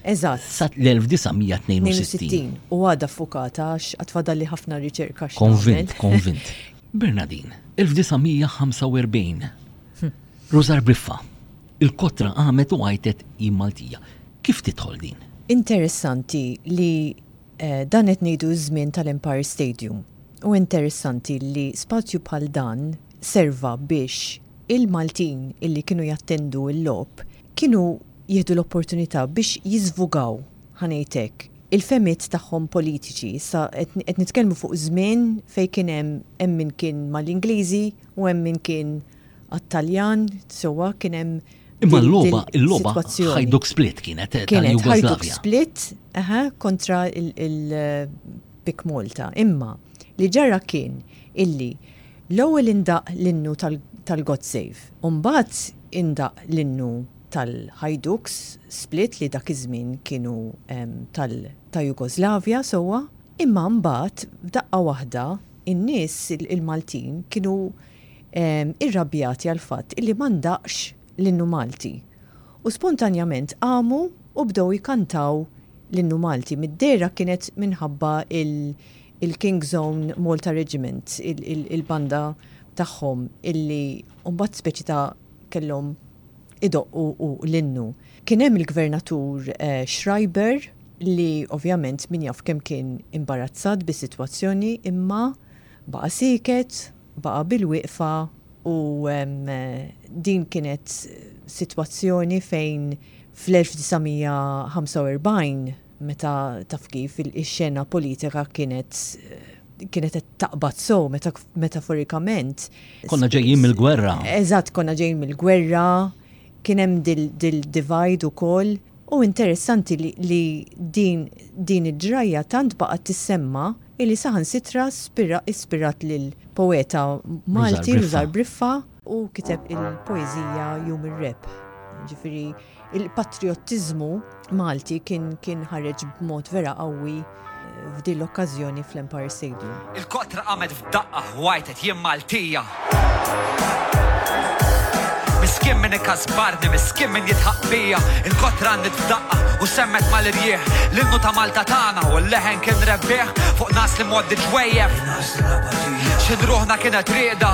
Speaker 2: Eżatt.
Speaker 1: Sa l-1962.
Speaker 2: U għadha ffukata għax għad fadalli ħafna riċerka x'nagħmel.
Speaker 1: Konvint, konvint. Bernadin, 1945. Rużar Briffa, Il-kotra qamet u għajtet jien Maltija. Kif tidħol din?
Speaker 2: Interessanti li dan qed ngħidu ż-żmien tal-Empire Stadium. U interessanti li spazju bħal dan serva biex il-Maltin illi kienu jattendu l-logħob kienu jieħdu l-opportunità biex jiżvugaw, ħa ngħid hekk, il-fehmiet tagħhom politiċi. Issa qed nitkellmu fuq żmien fejn kien hemm hemm min kien mal-Ingliżi u hemm min kien għat-Taljan, sewwa kien hemm
Speaker 1: Imma l-logħba, il-logħba Hajduk Split kienet
Speaker 2: tal-Jugoslavja. Hajduk Split, aha, kontra il-Big Malta. Imma li ġara kien illi l-ewwel indaq l-innu tal-God Save, u mbagħad indaq l-innu tal-Hajduks Split li dak iż-żmien kienu ta' Jugoslavja sewwa, imma mbagħad f'daqqa waħda n-nies il-Maltin kienu irrabjati għall-fatt illi ma ndaqx l-innu Malti u spontanjament qamu u bdew jkantaw l-innu Malti, mid-dehra kienet minħabba l-King's Own Malta Regiment, il-banda tagħhom illi mbagħad speċi ta' kellhom idoqqu u l-innu. Kien hemm il-Gvernatur Schreiber li ovvjament min jaf kemm kien imbarazzat bis-sitwazzjoni imma baqa' sieket, baqa' bil-wieqfa u din kienet sitwazzjoni fejn fl-1945 meta taf kif ix-xena politika kienet kienet qed taqbad so metaforikament.
Speaker 1: Konna ġejjin mill-gwerra.
Speaker 2: Eżatt, konna ġejjin mill-gwerra, kien hemm dil-divide ukoll. U interessanti li din din id-drajja tant baqgħet tissemma li saħan sitra ispirat lil poeta Malti Rużar Briffa Hu kiteb il-poeżija Jum ir-Rebħ. Ġifieri il-patriottiżmu Malti kien kien ħareġ b'mod vera qawwi f'din l-okkażjoni fl-Empire Stadium.
Speaker 3: Il-kotra qamet f'daqqa ħwajtet jien Maltija. Miskin min ikasbarni, miskin min jidħaq bija, il-kotra għandit f'daqqa u semmet mal-irjieħ. L-innu ta' Malta tagħna u l-leħen kien rebbieħ fuq nas li moddi ġwejjef. Xi ruħna kienet rieda.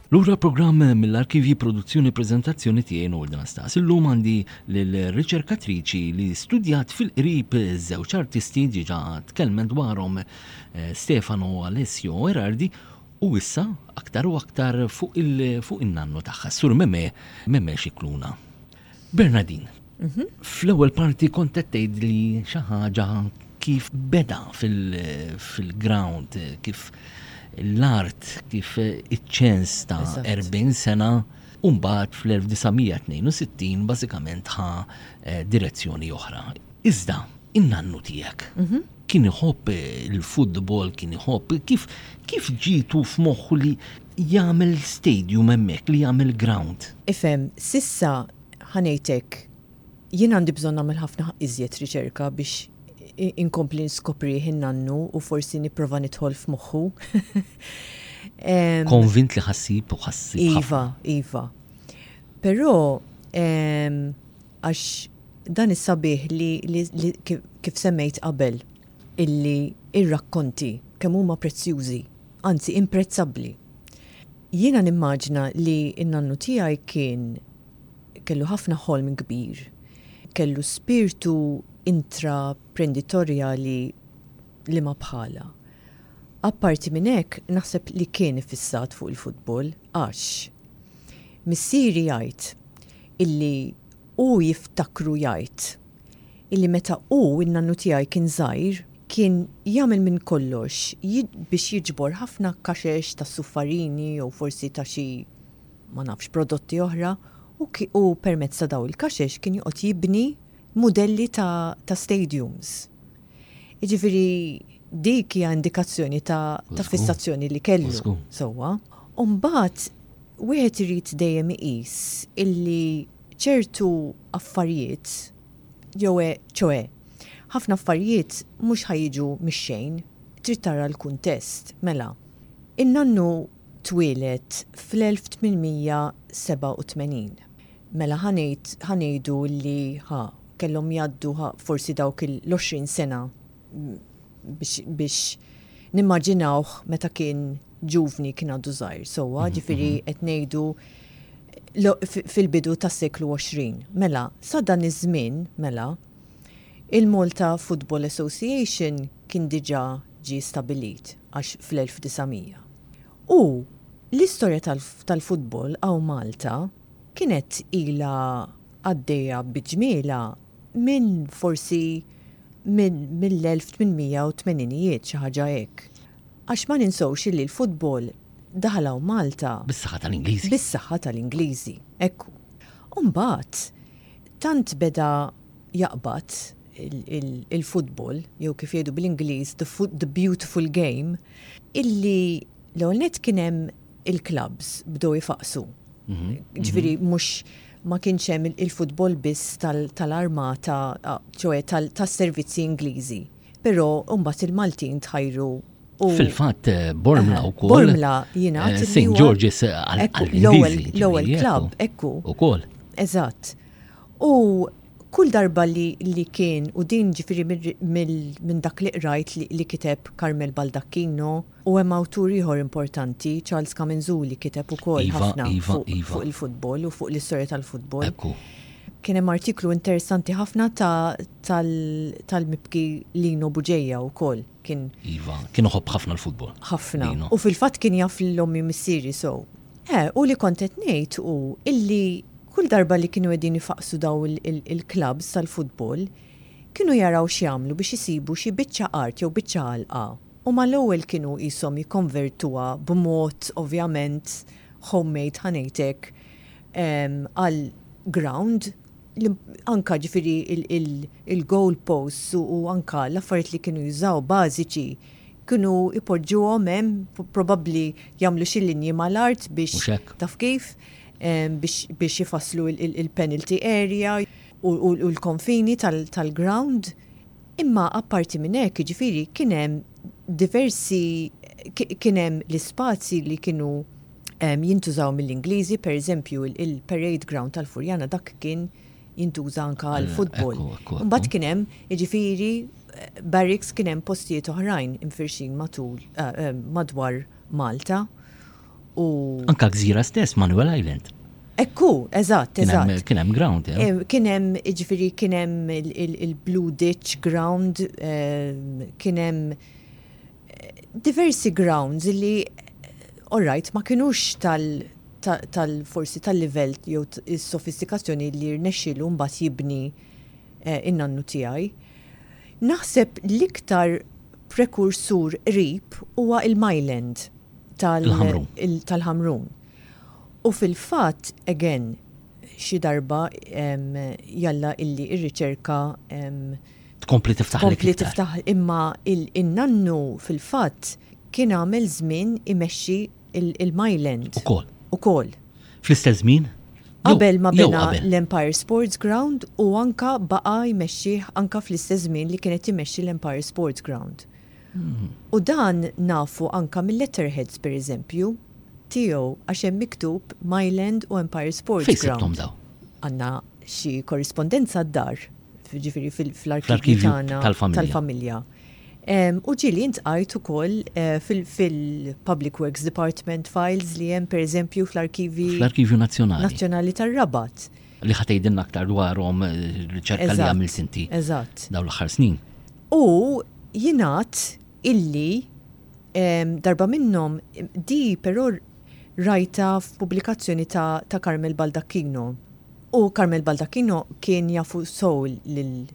Speaker 1: Lura l-programm mill-arkivji produzzjoni preżentazzjoni tiegħi Nord Anastas. Illum għandi lill-riċerkatriċi li studjat fil-qrib żewġ artisti diġà tkellmen dwarhom eh, Stefano Alessio Erardi u issa aktar u aktar fuq il-nannu tagħha, Sur Meme, Meme Xikluna. Bernadine, fl-ewwel parti kont qed tgħid li xi ħaġa kif beda fil-ground, kif l-art, kif iċ-ċens ta' 40 sena Umbat fl-1962 bażikament ħa eh, direzzjoni oħra. Iżda, in-nannu tiegħek mhm. kien iħobb eh, il-futbol, kien iħobb, kif kif ġitu f'moħħu li Jagħmel stadium hemmhekk, li jagħmel ground.
Speaker 2: Ifhem, s'issa, ħa ngħidlek, jien għandi bżonn nagħmel ħafna iżjed riċerka biex inkompli nskoprih in-nannu u forsi nipprova nidħol f'moħħu.
Speaker 1: Konvint li ħa ssib u ħa ssib ħafna.
Speaker 2: Iva, iva. Però għax dan is-sabiħ li kif semmejt qabel illi r-rakkonti kemm huma prezzjużi. anzi imprezzabbli. Jiena nimmaġina li n-nannu tiegħi kien kellu ħafna ħolm kbir, kellu spirtu intraprenditorjali li ma bħalha. Apparti minn hekk naħseb li kien iffissat fuq il-futbol għax missieri jgħid illi hu jiftakru jgħid illi meta hu, in-nannu tiegħi, kien żgħir, kien jagħmel minn kollox biex jiġbor ħafna kaxex tas-suffarini jew forsi ta' xi, ma nafx, prodotti oħra u permezz ta' dawn il-kaxex kien joqgħod jibni mudelli ta' stadiums. Jiġifieri dik hija indikazzjoni ta' fissazzjoni li kellu, sewwa. U mbagħad wieħed irid dejjem iqis illi, ċertu affarijiet, jew ċoè, ħafna affarijiet mhux ħa jiġu mix-xejn, trid tara l-kuntest. Mela, in-nannu twieled fl-1887. Mela ħa ngħid, ħa ngħidu li, ħa, kellhom jgħaddu, ħa, forsi dawk l-għoxrin sena biex nimmaġinawh meta kien ġuvni kien għadu żgħir sewwa, mhm, ġifieri mhm. qed ngħidu fil-bidu tas-seklu 20. Mela, sa dan iż-żmien, mela, il-Malta Football Association kien diġà ġie stabilit għax fl-1900. U l-istorja tal-futbol għaw Malta kienet ila għaddejja biġmiela minn forsi minn mill-1880ijiet, xi ħaġa hekk. Għax ma ninsewx illi l-futbol daħal hawn Malta.
Speaker 1: Bis-saħħa tal-Ingliżi.
Speaker 2: Bis-saħħa tal-Ingliżi, ekku. U mbagħad tant beda jaqbad il-futbol, jew kif jgħidu bl-Ingliż the beautiful game, illi l-ewwel nett kien hemm il-klabbs bdew ifaqsu. Mhm, mhm. Ġifieri mhux ma kienx hemm il-futbol biss tal-armata, ċoe tas-servizzi Ingliżi. Però mbagħad il-Maltin tħajru
Speaker 1: Fil-fatt eh, Bormla u kol.
Speaker 2: Bormla jina.
Speaker 1: Eh, St. George's eh, għal-Ingliżi.
Speaker 2: L-ewwel klabb, ekku.
Speaker 1: U kol.
Speaker 2: Eżatt. U kull darba li, li kien u din ġifiri minn dak li qrajt li, li kiteb Carmel Baldaccino U hemm awtur ieħor importanti, Charles Caminzul, li kiteb ukoll ħafna fuq il-futbol u fuq l-istorja tal-futbol. Kien hemm artiklu interessanti ħafna tal-mibki Lino Buġeja wkoll.
Speaker 1: Iva, kien iħobb ħafna l-futbol.
Speaker 2: Ħafna. U fil-fatt kien jaf lil ommi missieri sew. Eh, u li kont qed ngħid hu illi kull darba li kienu qegħdin ifaqsu daw il-klabbs tal-futbol, kienu jaraw x'jagħmlu biex isibu xi biċċa art jew biċċa għalqa Huma l-ewwel kienu qishom jikkonvertuha b'mod ovvjament homemade ħa ngħid hekk għal ground li anke ġifieri il-goal posts u anke l-affarijiet li kienu jużaw bażiċi kienu jpoġġuhom hemm probabbli jagħmlu xi linji mal-art biex taf kif biex ifasslu l-penalty area u l-konfini tal-ground. Imma apparti minn hekk, jiġifieri, kien hemm diversi, kien hemm l-ispazji li kienu jintużaw mill-Ingliżi, pereżempju, il-parade ground tal-Furjana dak kien jintuża anke għall-futbol. Imbagħad kien hemm, jiġifieri, barracks kien hemm postijiet oħrajn imfirxin matul, madwar Malta. u.
Speaker 1: Anka gżira stess, Manuel Island.
Speaker 2: Ekku, eżatt, eżatt.
Speaker 1: Kien hemm ground, eh?
Speaker 2: eh Kien hemm, ġifieri kien hemm il-Blue Ditch ground, eh, kien hemm eh, diversi grounds li orajt ma kienux tal tal-forsi tal-livell jew is-sofistikazzjoni li rnexxilu mbagħad jibni in-nannu tiegħi. Naħseb l-iktar prekursur qrib huwa il-Myland. tal-ħamrun. U fil-fatt, again, xi darba jalla illi ir-riċerka
Speaker 1: tkompli tiftaħ
Speaker 2: tkompli tiftaħ imma il-nannu fil-fatt kien għamel żmien imexxi il-Myland. Ukoll. Ukoll.
Speaker 1: Fl-istess żmien?
Speaker 2: Qabel ma bena l-Empire Sports Ground u anka baqa jmexxih anka fl-istess żmien li kienet imexxi l-Empire Sports Ground. U dan nafu anka mil-letterheads, per eżempju, tiegħu għax hemm miktub Mile-End u Empire Sports
Speaker 1: Ground. Fejn
Speaker 2: sibthom
Speaker 1: dawn?
Speaker 2: Għandna xi korrispondenza d-dar, jiġifieri
Speaker 1: fl-arkivji
Speaker 2: tagħna
Speaker 1: tal-familja.
Speaker 2: U ġieli intqajt ukoll fil-Public Works Department files li hemm per eżempju fl-arkivji.
Speaker 1: Fl-Arkivju Nazzjonali.
Speaker 2: Nazzjonali tar-Rabat.
Speaker 1: Li ħa tgħidilna aktar dwarhom riċerka li għamilt inti.
Speaker 2: Eżatt.
Speaker 1: Dawn l-aħħar snin.
Speaker 2: U jingħad illi darba minnhom, di però rajtha f'pubblikazzjoni ta' ta' Carmel Baldacchino. U Carmel Baldacchino kien jafu sew lil,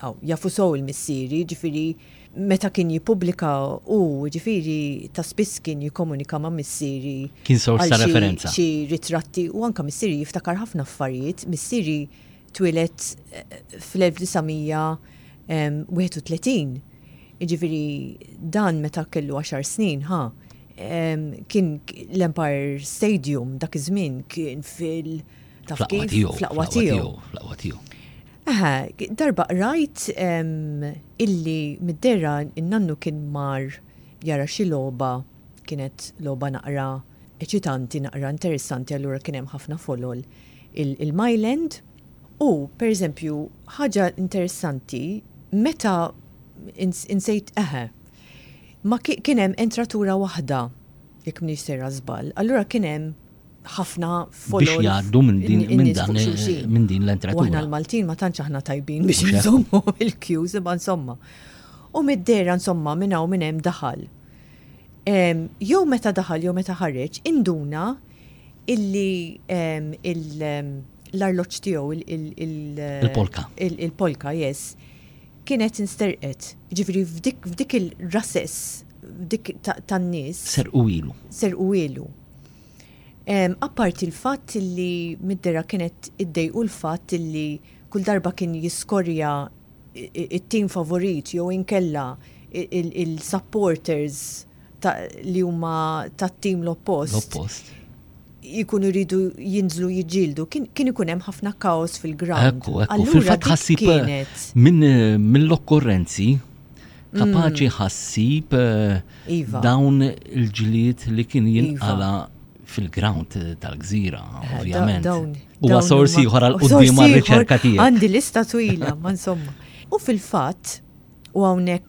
Speaker 2: aw, jafu sew il-missieri, jiġifieri meta kien jippubblika hu, jiġifieri ta' spiss kien jikkomunika ma' missieri għal xi xi ritratti u anke missieri jiftakar ħafna affarijiet, missieri twieled fl-1931, jiġifieri dan meta kellu għaxar snin, ħa, kien l-Empire Stadium dak iż-żmien kien fil- taf kif? Fl-aqwa tiegħu.
Speaker 1: Fl-aqwa tiegħu.
Speaker 2: Eħe, darba qrajt illi mid-dehra n-nannu kien mar jara xi logħba, kienet logħba naqra eċitanti naqra interessanti allura kien hemm ħafna folol il-Mailand u pereżempju ħaġa interessanti meta insejt eħe ma kien hemm entratura waħda jekk m'iniex sejra żball allura kien hemm ħafna folol.
Speaker 1: Biex jgħaddu minn din minn dan eh, minn din
Speaker 2: l-entratura. Aħna l-Maltin ma tantx aħna tajbin biex nżommu il-kjuż imma insomma. U mid-dera insomma minn hawn minn hemm daħal. jew meta daħal jew meta ħareġ, induna illi l-arloġġ tiegħu
Speaker 1: il-polka.
Speaker 2: Il-polka, yes. Kienet insterqet, ġifieri f'dik il-rases dik tan-nies.
Speaker 1: Serqu ilu.
Speaker 2: Serqu ilu. Apparti l-fatt li mid-dera kienet iddejqu l-fatt li kull darba kien jiskorja it-tim favorit jew inkella il-supporters li huma tat-tim l-oppost.
Speaker 1: L-oppost.
Speaker 2: Jkun iridu jinżlu jiġġieldu, kien ikun hemm ħafna kaos fil-ground.
Speaker 1: Ekku, ekku,
Speaker 2: fil-fatt
Speaker 1: ħassib mill-okkorrenzi mm. kapaċi ħassib eh,
Speaker 2: iva.
Speaker 1: dawn il-ġlied li kien jinqala iva. fil-ground tal-gżira,
Speaker 2: eh,
Speaker 1: ovvjament. Huwa
Speaker 2: sors
Speaker 1: ieħor għal qudiem għar-riċerka tiegħek.
Speaker 2: Għandi lista twila, ma insomma. U fil-fatt, u hawnhekk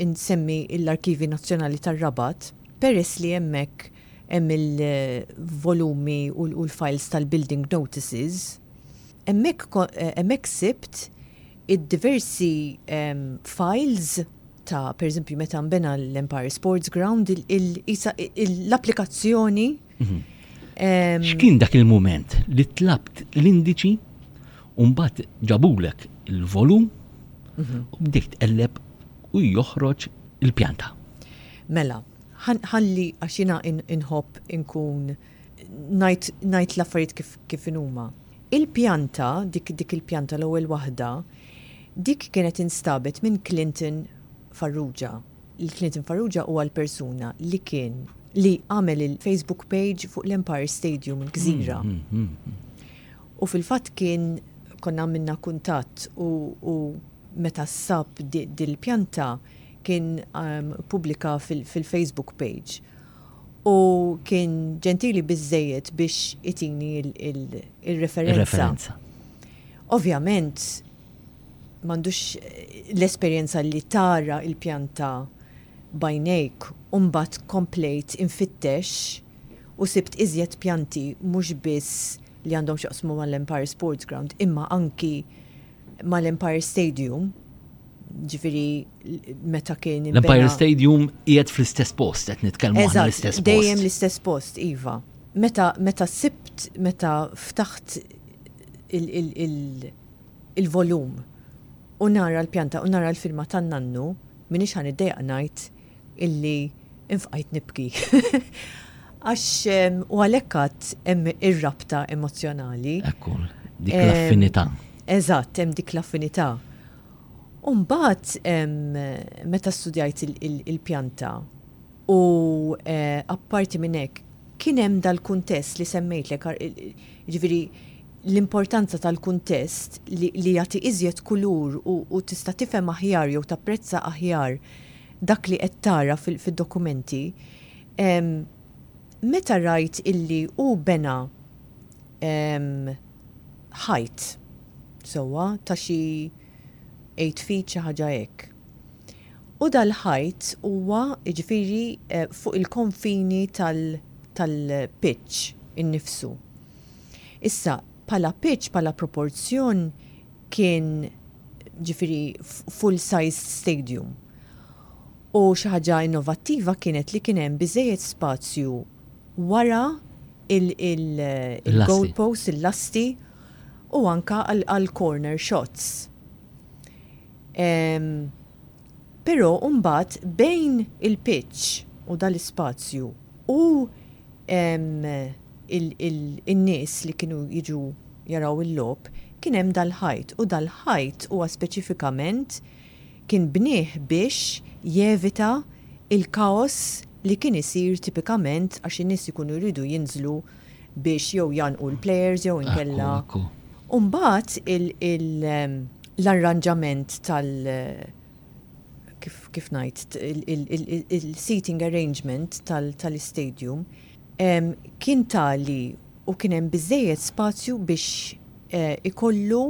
Speaker 2: insemmi l-Arkivi Nazzjonali tar-Rabat, peress li hemmhekk hemm il-volumi u l-files tal-building notices, hemmhekk sibt id-diversi files ta' pereżempju meta nbena l-Empire Sports Ground, l-applikazzjoni Mhm.
Speaker 1: X'kien dak il-mument li tlabt l-indiċi u mbagħad ġabulek il-volum
Speaker 2: mhm.
Speaker 1: u bdejt qelleb u joħroġ il-pjanta.
Speaker 2: Mela, ħalli għax jina inħobb inkun najt l-affarijiet kif kif inhuma. Il-pjanta, dik dik il-pjanta l-ewwel waħda, dik kienet instabet minn Clinton Farrugia. Il-Clinton Farrugia huwa l-persuna li kien li għamel il-Facebook page fuq l-Empire Stadium il-Gżira.
Speaker 1: Mm, mm, mm,
Speaker 2: u fil-fatt kien konna minna kuntatt u, u meta sab dil-pjanta kien um, publika fil-Facebook fil page u kien ġentili bizzejiet biex itini il-referenza. Il
Speaker 1: referenza
Speaker 2: Ovvjament, m'għandux l-esperjenza li tara l-pjanta b'għajnejk u mbagħad komplejt infittex u sibt iżjed pjanti mhux biss li għandhom x'jaqsmu mal-Empire Sports Ground imma anki mal-Empire Stadium, ġifieri meta kien inbena.
Speaker 1: L-Empire Stadium qiegħed fl-istess post qed nitkellmu aħna l-istess post.
Speaker 2: Dejjem l-istess post, iva. Meta meta sibt meta ftaħt il- il-volum u nara l-pjanta u nara l-firma tan-nannu, m'iniex ħa niddejjaq ngħid illi nfqajt nibki. Għax u għalhekk għad hemm ir-rabta emozzjonali.
Speaker 1: Ekku, dik l-affinità.
Speaker 2: Eżatt, hemm dik l-affinità. U mbagħad meta studjajt il-pjanta u apparti minn hekk kien hemm dal-kuntest li semmejtlek, jiġifieri l-importanza tal-kuntest li jagħti iżjed kulur u tista' tifhem aħjar jew tapprezza aħjar dak li qed tara fid-dokumenti. Meta rajt illi hu bena ħajt sewwa ta' xi eight feet xi ħaġa hekk. U dal-ħajt huwa jiġifieri fuq il-konfini tal-pitch innifsu. Issa, bħala pitch, bħala proporzjon kien ġifieri full sized stadium. U xi ħaġa innovattiva kienet li kien hemm biżejjed spazju wara il-goal post, il-lasti u anka għal corner shots. Però mbagħad bejn il-pitch u dan l-ispazju u n-nies li kienu jiġu jaraw il-logħob kien hemm dal-ħajt u dal-ħajt huwa speċifikament kien bnieh biex jevita l-kaos li kien isir tipikament għax in-nies ikunu jridu jinżlu biex jew jgħannqu l-plejers jew inkella. U mbagħad l-arranġament tal- kif ngħid, il-seating arrangement tal-istadium kien tali u kien hemm biżżejjed spazju biex ikollu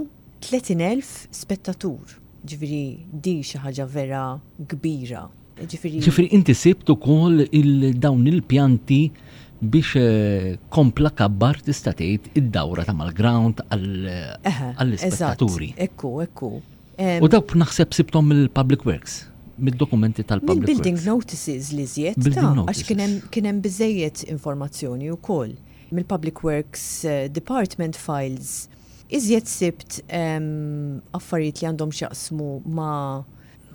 Speaker 2: 30,000 spettatur. Jiġifieri din xi ħaġa vera kbira.
Speaker 1: Ġifiri, inti sibt ukoll il-dawn il-pjanti biex eh, kompla kabbar tista' tgħid id-dawra ta' mal-ground għall-ispettaturi.
Speaker 2: Ekku, ekku.
Speaker 1: U dawk naħseb sibtom mill-Public Works mid-dokumenti tal-public.
Speaker 2: Building notices li zjed ta' għax kien hemm biżejjed informazzjoni wkoll mill-Public Works eh, Department files. Iżjed sibt ehm, affarijiet li għandhom x'jaqsmu ma'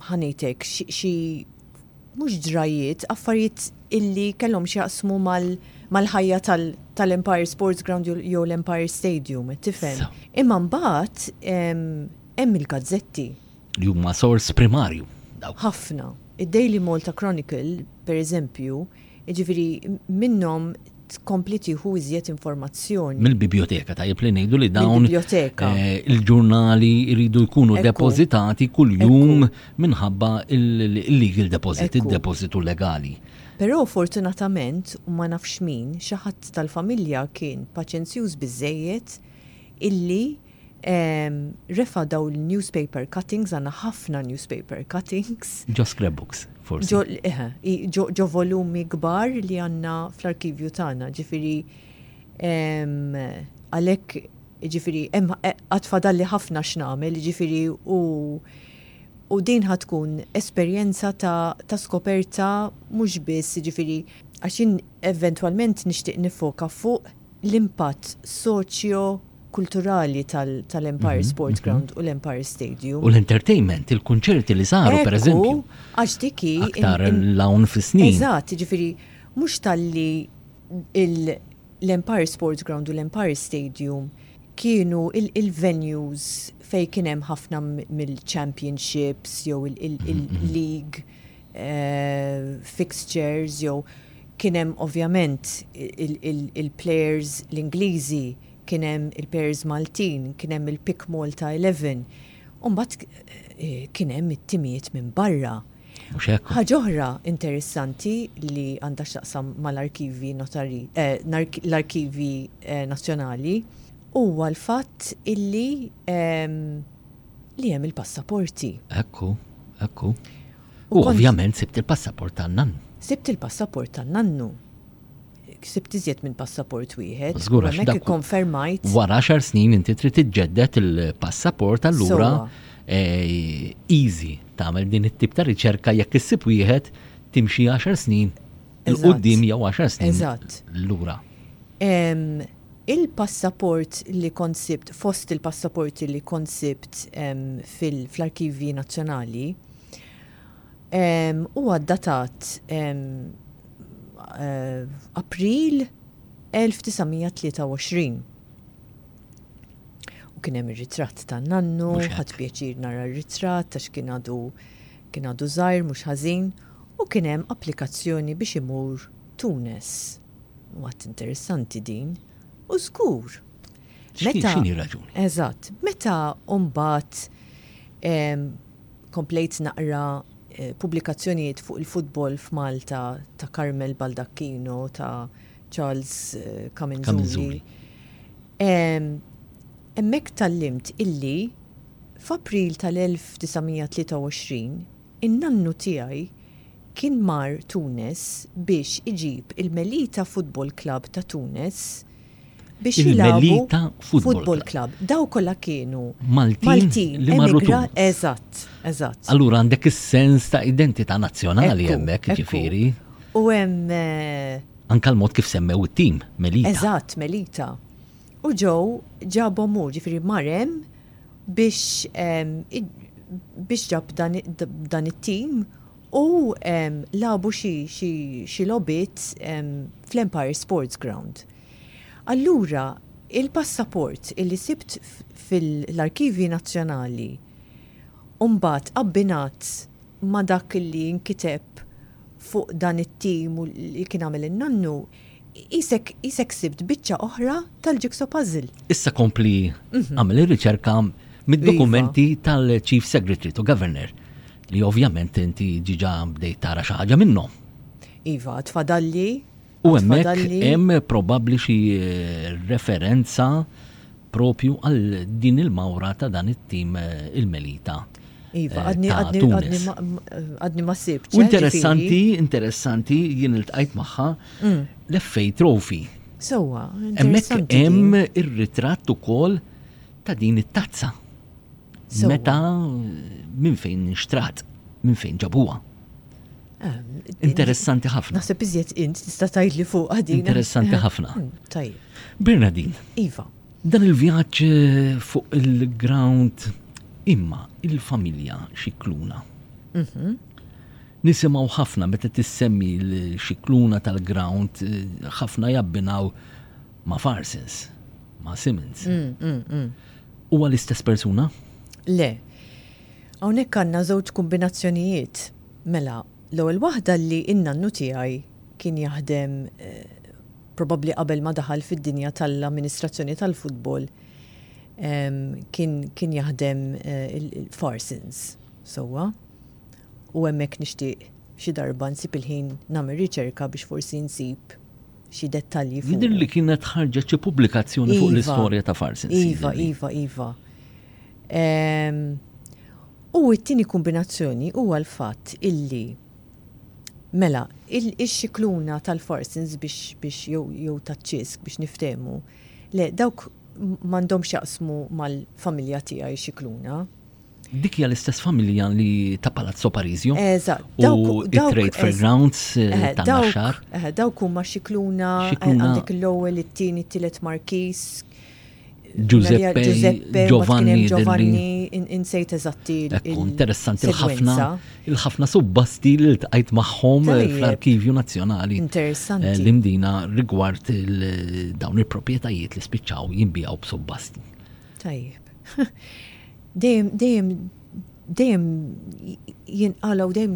Speaker 2: ħa ngħidlek, xi mhux ġrajjiet, affarijiet illi kellhom x'jaqsmu mal-ħajja tal-Empire Sports Ground jew l-Empire Stadium, tifhem. Imma mbagħad hemm il-gazzetti.
Speaker 1: Li huma sors primarju.
Speaker 2: Ħafna. Id-Daily Malta Chronicle, pereżempju, Jiġifieri minnhom tkompli tieħu iżjed informazzjoni.
Speaker 1: Mill-biblioteka, tajjeb li ngħidu li dawn
Speaker 2: eh,
Speaker 1: il-ġurnali jridu jkunu depożitati kuljum minħabba il-legal deposit, il-depositu legali.
Speaker 2: Però fortunatament, u ma nafx min, xi ħadd tal-familja kien paċenzjuż biżejjed illi Refa' dawn il-newspaper cuttings, għandna ħafna newspaper cuttings.
Speaker 1: Ġo scrapbooks, forsi.
Speaker 2: Eħe, ġo volumi kbar li għandna fl-arkivju tagħna, ġifieri għalhekk ġifieri hemm għad fadalli ħafna x'nagħmel, ġifieri u din ħa tkun esperjenza ta' skoperta mhux biss, ġifieri għax jien eventwalment nixtieq niffoka fuq l-impatt soċjo-kulturali tal-Empire Sports Ground u l-Empire Stadium.
Speaker 1: U l-entertainment, il-kunċerti li saru, per eżempju.
Speaker 2: Għax dik hi.
Speaker 1: Aktar l-hawn fis-snin.
Speaker 2: Eżatt, ġifieri, mhux talli l-Empire Sports Ground u l-Empire Stadium kienu il-venues fejn kien hemm ħafna mill-championships jew il-league. fixtures jew kien hemm ovvjament il-plejers l-Ingliżi, kien hemm il-plejers Maltin, kien hemm il-Pick Malta Eleven, u mbagħad kien hemm it-timijiet minn barra. Mhux hekk? Ħaġa oħra interessanti li għandha x'taqsam mal-arkivji notari, l-arkivji nazzjonali, huwa l-fatt illi li hemm il-passaporti.
Speaker 1: Hekk hu, hekk hu. U ovvjament sibt il-passaport tan-nann.
Speaker 2: Sibt il-passaport tan-nannu. Sibt iżjed minn passaport wieħed.
Speaker 1: Żgur għax dak
Speaker 2: ikkonfermajt.
Speaker 1: Wara xar snin inti trid tiġġedded il-passaport allura eh, easy tagħmel din it-tip ta' riċerka jekk issib wieħed timxi 10 snin il-qudiem jew 10 snin lura.
Speaker 2: Il-passaport li kont sibt fost il-passaporti li kont sibt fl-arkivji nazzjonali huwa ddatat April 1923. U kien hemm ir-ritratt ta' nannu, ħadt pjaċir nara r-ritratt għax kien għadu kien għadu żgħir mhux ħażin, u kien hemm applikazzjoni biex imur Tunis. Watt interessanti din. U żgur.
Speaker 1: Meta. X'inhi raġuni?
Speaker 2: Eżatt. Meta mbagħad komplejt naqra eh, pubblikazzjonijiet fuq il-futbol f'Malta ta' Carmel Baldacchino ta' Charles eh, Kamenzuli. Hemmhekk tallimt illi f'April tal-1923 In-nannu tiegħi kien mar Tunis biex iġib il-Melita Football Club ta' Tunis biex
Speaker 1: jilagħbu Football Club.
Speaker 2: Daw kollha kienu
Speaker 1: Maltin li marru Tunis.
Speaker 2: Eżatt, eżatt.
Speaker 1: Allura għandek is-sens ta' identità nazzjonali hemmhekk, ġifieri.
Speaker 2: U hemm.
Speaker 1: Anke l-mod kif semmew it-tim, Melita.
Speaker 2: Eżatt, Melita. U Joe ġabhom hu, ġifieri mar hemm biex biex ġab dan it-tim u lagħbu xi xi xi logħbiet fl-Empire Sports Ground. Allura il-passaport illi sibt fil-Arkivji Nazzjonali u mbagħad abbinat ma' dak illi nkiteb fuq dan it-tim u li kien għamel in-nannu, qisek qisek ksibt biċċa oħra tal-jigsaw puzzle.
Speaker 1: Issa kompli għamel ir-riċerka mid-dokumenti tal-Chief Secretary to Governor li ovvjament inti ġiġa bdejt tara xi ħaġa minnhom.
Speaker 2: Iva, tfadalli
Speaker 1: U hemmhekk hemm probabbli xi eh, referenza propju għal din il-mawra ta' dan it-tim eh, il-Melita.
Speaker 2: Iva,
Speaker 1: eh,
Speaker 2: għadni għadni għadni ma sibx.
Speaker 1: U eh, interessanti, interessanti, jien il-tqajt maħħa, mm. l-FA Trophy.
Speaker 2: Sewa,
Speaker 1: Hemmhekk hemm ir-ritratt ukoll ta' din it-tazza. Meta minn fejn nxtrat, minn fejn ġabuha.
Speaker 2: Ehm,
Speaker 1: Interessanti ħafna.
Speaker 2: Naħseb iżjed int tista' tgħidli fuq għadin.
Speaker 1: Interessanti ehm, ħafna.
Speaker 2: Hmm, tajjeb.
Speaker 1: Bernadin.
Speaker 2: Iva.
Speaker 1: Dan il-vjaġġ eh, fuq il-ground imma il-familja xikluna.
Speaker 2: Mhm.
Speaker 1: Nisimaw ħafna meta tissemmi l-xikluna tal-ground eh, ħafna jabbinaw ma' Farsens, ma' Simmons.
Speaker 2: Mm, mm, mm.
Speaker 1: Huwa l-istess persuna?
Speaker 2: Le. Hawnhekk għandna żewġ kumbinazzjonijiet. Mela, l-ewwel waħda li n-nannu tiegħi kien jaħdem probabbli qabel ma daħal fid-dinja tal-amministrazzjoni tal-futbol kien kien jaħdem il-Farsons sewwa u hemmhekk nixtieq xi darba nsib il-ħin nagħmel riċerka biex forsi nsib xi dettalji
Speaker 1: fuqu. Jidhirli kienet ħarġet xi pubblikazzjoni fuq l-istorja ta' Farsons.
Speaker 2: Iva, iva, iva. U t-tieni kumbinazzjoni huwa l-fatt illi mela ix-xikluna tal-Farsans biex jew taċ-Ċisk biex niftehmu, le dawk m'għandhomx x'jaqsmu mal-familja tiegħi xikluna.
Speaker 1: Dik hija l-istess familja li ta' Palazzo Parisio.
Speaker 2: Eżatt.
Speaker 1: U it-trade fairgrounds tan-naxxar.
Speaker 2: Dawk huma xikluna għandek l-ewwel, it-tieni, t-tielet markiż.
Speaker 1: Giuseppe,
Speaker 2: Giuseppe
Speaker 1: Giovanni,
Speaker 2: Giovanni, insejt eżatti.
Speaker 1: Interessanti
Speaker 2: ħafna,
Speaker 1: il-ħafna subbasti li l-tqajt maħħom eh, fl-Arkivju Nazzjonali.
Speaker 2: Interessanti.
Speaker 1: Eh, l-imdina rigward dawn il-propietajiet li spiċċaw jimbijaw b'subbasti.
Speaker 2: Tajjeb. Dejjem, dejjem, dejjem jinqalaw dejjem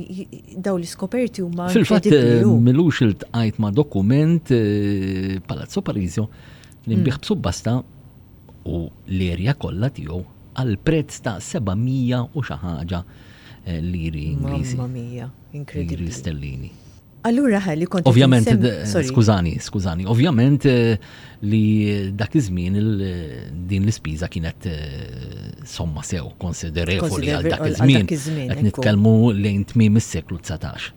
Speaker 2: daw l-iskoperti huma.
Speaker 1: Fil-fatt eh, milux il-tqajt ma' dokument Palazzo Parizio li nbigħ b'subbasta u l-erja kollha tiegħu għal prezz ta' 700 u xi ħaġa liri Ingliżi.
Speaker 2: Mamma mia, inkredibbli.
Speaker 1: Liri sterlini.
Speaker 2: Allura ħa li kont.
Speaker 1: Ovvjament, skużani, skużani, ovvjament li dak iż-żmien din l-ispiża kienet somma sew konsiderevoli għal dak iż-żmien. Qed nitkellmu lejn tmiem is-seklu 19.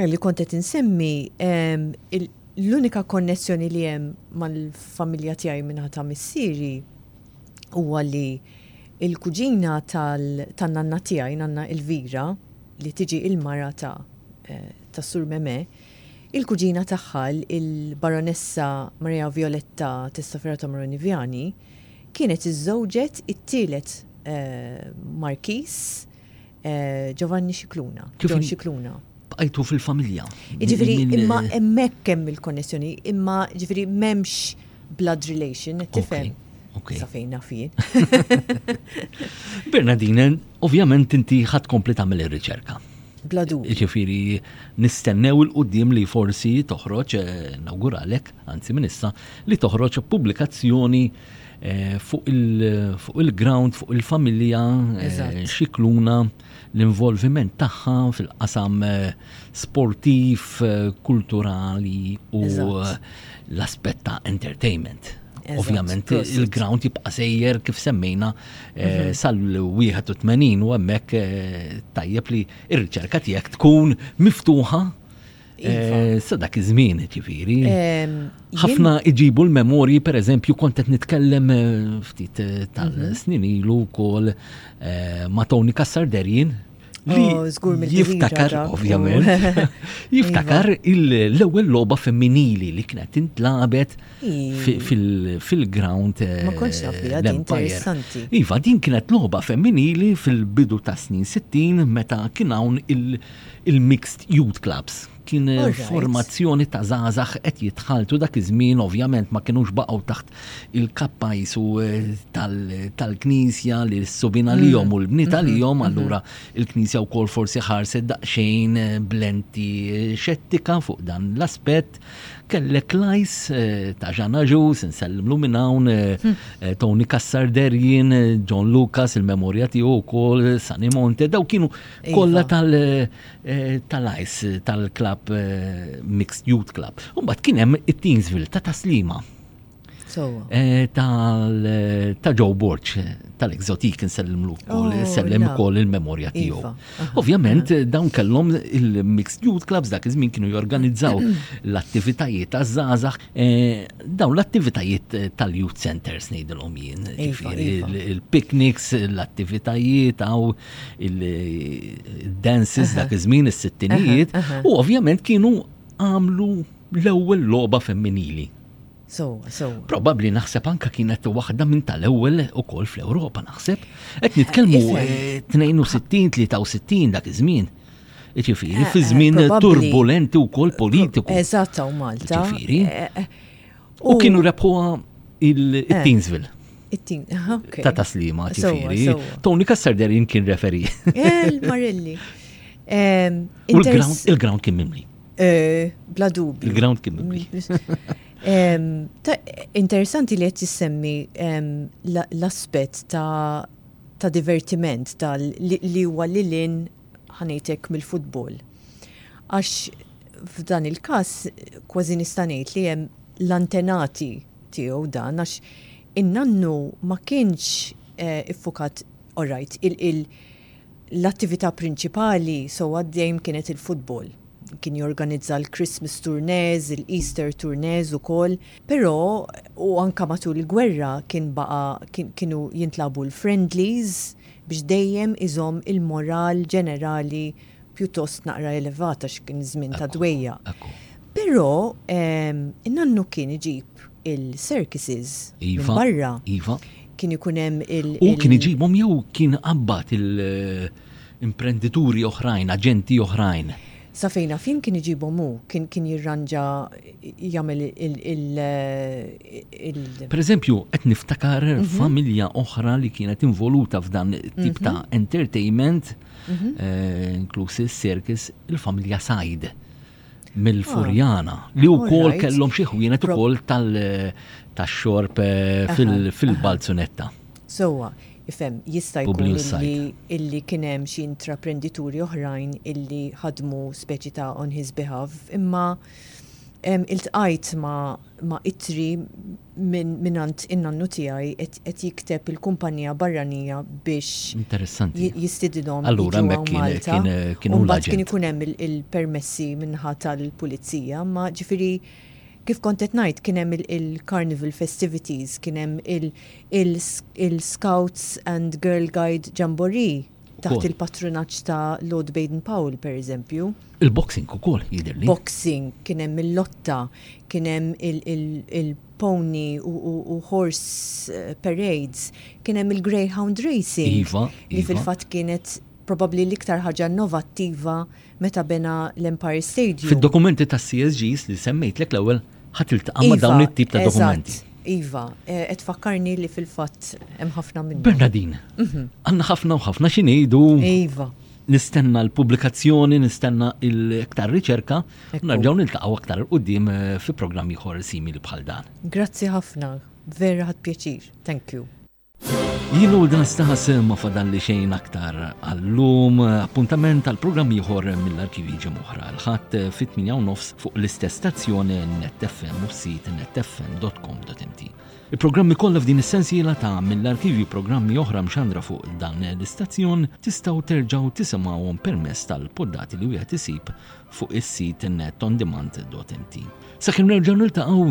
Speaker 2: Li kont qed insemmi l-unika konnessjoni li hemm mal-familja tiegħi mingħata ta' missieri huwa li il-kuġina tan-nanna tiegħi, nanna Elvira, li tiġi il-mara ta' eh, tas Sur Meme, il-kuġina tagħha il-Baronessa Maria Violetta Testafera ta' Moroniviani kienet iżżewġet it-tielet eh, Markis Giovanni
Speaker 1: Scicluna,
Speaker 2: John Scicluna.
Speaker 1: Bqajtu fil-familja.
Speaker 2: Ġifiri, imma emmek kemm il-konnessjoni, imma ġifiri memx blood relation, tifhem?
Speaker 1: Okay.
Speaker 2: Sa fejna fien.
Speaker 1: Bernadine, ovvjament inti ħadd kompli tagħmel ir-riċerka.
Speaker 2: Bla dubju.
Speaker 1: Ġifiri, nistennew il-qoddim li forsi toħroġ, eh, nawguralek, anzi minissa, li toħroġ pubblikazzjoni Eh, fuq il-ground, fuq il-familja, eh, xikluna l-involviment tagħha fil-qasam eh, sportiv, kulturali u l-aspett ta' entertainment. Ovvjament il-ground jibqa' sejjer kif semmejna mhm. sal-81 u hemmhekk tajjeb li r-riċerka tiegħek tkun miftuħa Eh, sa dak iż-żmien ġifieri. Ħafna iġibu l-memorji pereżempju kont qed nitkellem eh, ftit eh, tal-snin mhm. ilu wkoll ma' Tony Kassarderjin li
Speaker 2: oh,
Speaker 1: jiftakar ovvjament jiftakar iva. l-ewwel logħba femminili li kienet intlabet fil-ground l-Empire. Iva din kienet logħba femminili fil-bidu ta' snin 60 meta kien hawn il- il-Mixed Youth Clubs. Kien formazzjoni ta' żgħażagħ qed jitħaltu dak iż-żmien ovvjament ma kinux baqgħu taħt il-kappa jisu eh, tal-knisja li s-subina
Speaker 2: mm.
Speaker 1: lihom u l-bniet
Speaker 2: mm-hmm.
Speaker 1: lihom mm-hmm. allura il-knisja wkoll forsi ħarset daqsxejn eh, blenti eh, xettika fuq dan l-aspett kellek lajs eh, ta' ġana ġus, nsellimlu minn hawn eh,
Speaker 2: hmm.
Speaker 1: eh, Tony Kassarderjin, John Lucas, il-memorja tiegħu wkoll, Sani Monte, daw kienu kollha tal-ICE, tal-Club Mixed Youth Club. Umbat kien hemm it-Teensville ta' taslima. Eh, ta' Joe Borċ, tal-Exotik, nsellimlu kol,
Speaker 2: oh,
Speaker 1: sellem kol il-memorja tiegħu.
Speaker 2: Iva,
Speaker 1: Ovvjament, eh, dawn kellhom il-Mixed Youth Clubs dak iż-żmien kienu jorganizzaw l-attivitajiet ta' żgħażagħ, eh, dawn l-attivitajiet tal-Youth Centers ngħidilhom jien,
Speaker 2: iva, iva.
Speaker 1: il-picnics, l-attivitajiet għaw il-dances dak iż-żmien is-sittinijiet u ovvjament kienu għamlu l-ewwel logħba femminili.
Speaker 2: So, so.
Speaker 1: Probabbli naħseb anka kienet waħda minn tal-ewwel ukoll fl-Ewropa naħseb. Qed nitkellmu
Speaker 2: 62-63
Speaker 1: eh, dak iż-żmien. Ġifieri
Speaker 2: eh,
Speaker 1: fi
Speaker 2: eh,
Speaker 1: żmien turbulenti wkoll politiku.
Speaker 2: Eżatt Malta.
Speaker 1: Ġifieri. U kienu rebħuha il-Tinsville.
Speaker 2: Eh, It-tin, okay.
Speaker 1: Ta' taslima,
Speaker 2: ġifiri.
Speaker 1: Tony Kasserderin kien referi. Il-Marelli.
Speaker 2: Eh,
Speaker 1: il-ground kien mimli.
Speaker 2: Eh, bla dubi.
Speaker 1: Il-ground kien mimli.
Speaker 2: Interessanti li qed jissemmi l-aspett ta' ta' divertiment tal li huwa lilin ħanejtek mill-futbol. Għax F'dan il-każ kważi nista' ngħid li hemm l-antenati tiegħu dan għax in-nannu ma kienx iffukat orajt l-attività prinċipali so at the time kienet il-futbol. Kien jorganizza l-Christmas tournees, il-Easter tournees ukoll. Però u anke matul il-gwerra kien baqa' kienu jintlagħbu l-friendlies biex dejjem iżomm il-moral ġenerali pjuttost naqra elevat għax kien żmien ta' dwejjaq. Però nannu kien iġib il-circuses minn
Speaker 1: iva,
Speaker 2: barra.
Speaker 1: Iva.
Speaker 2: Kien ikun hemm il-
Speaker 1: U kien iġibhom jew kien qabbad il-imprendituri oħrajn, aġenti oħrajn.
Speaker 2: Sa fejn naf jien kien iġibhom hu, kien jirranġa jagħmel il-
Speaker 1: Pereżempju, qed niftakar
Speaker 2: mhm.
Speaker 1: familja oħra li kienet involuta f'dan it-tip
Speaker 2: mhm.
Speaker 1: ta' entertainment mhm. eh, inkluż is-Circus, il-familja Sajd mill-Furjana, ah, li u kol kellom
Speaker 2: xieħwienet
Speaker 1: u kol tal-xorb eh, fil-balzunetta.
Speaker 2: Sowa, ifem, jista' jkun illi kien hemm xi intraprendituri oħrajn illi ħadmu speċi ta' on his behalf, imma iltqajt ma' itri mingħand in-nannu tiegħi qed jikteb il-kumpanija barranija biex
Speaker 1: jistidinhom
Speaker 2: jiġu
Speaker 1: hawn Malta. U mbagħad kien
Speaker 2: ikun hemm il-permessi min-naħa tal-pulizija. Imma ġifieri kif kont qed ngħid kien hemm il-carnival festivities, kien hemm il-Scouts and Girl Guide Jamboree. taħt il-patronaġġ ta' Lord Baden Powell, per eżempju.
Speaker 1: Il-boxing ukoll jidhirli.
Speaker 2: Boxing, kien hemm il-lotta, kien hemm il-pony u horse eh, parades, kien hemm il-greyhound racing.
Speaker 1: Iva,
Speaker 2: li
Speaker 1: iva.
Speaker 2: fil-fatt kienet probabli l-iktar ħaġa innovattiva meta bena l-Empire Stadium.
Speaker 1: Fid-dokumenti tas CSGs li semmejtlek l-ewwel ħadd iltaqa' ma' dawn iva, it-tip ta' dokumenti.
Speaker 2: Iva, eh, qed fakkarni li fil-fatt hemm ħafna minn.
Speaker 1: Bernadin, mhm. għandna ħafna u ħafna xi ngħidu.
Speaker 2: Iva.
Speaker 1: Nistenna l-pubblikazzjoni, nistenna l-iktar riċerka, nerġgħu niltaqgħu aktar qudiem eh, fi programm ieħor simili bħal dan.
Speaker 2: Grazzi ħafna, vera ħadd pjaċir. Thank you.
Speaker 1: Jien u dan staħas ma fadalli xejn aktar għallum appuntament għal programm ieħor mill-arkivji ġemuħra l-ħadd fit-8 nofs fuq l-istess stazzjoni netfm u s-sit netfm.com.mt. Il-programmi kollha f'din is-sensiela ta' mill-arkivju programmi oħra mxandra fuq dan l-istazzjon tistgħu terġgħu tisimgħuhom permess tal-poddati li wieħed isib fuq is-sit netondemand.mt. Sakemm nerġgħu niltaqgħu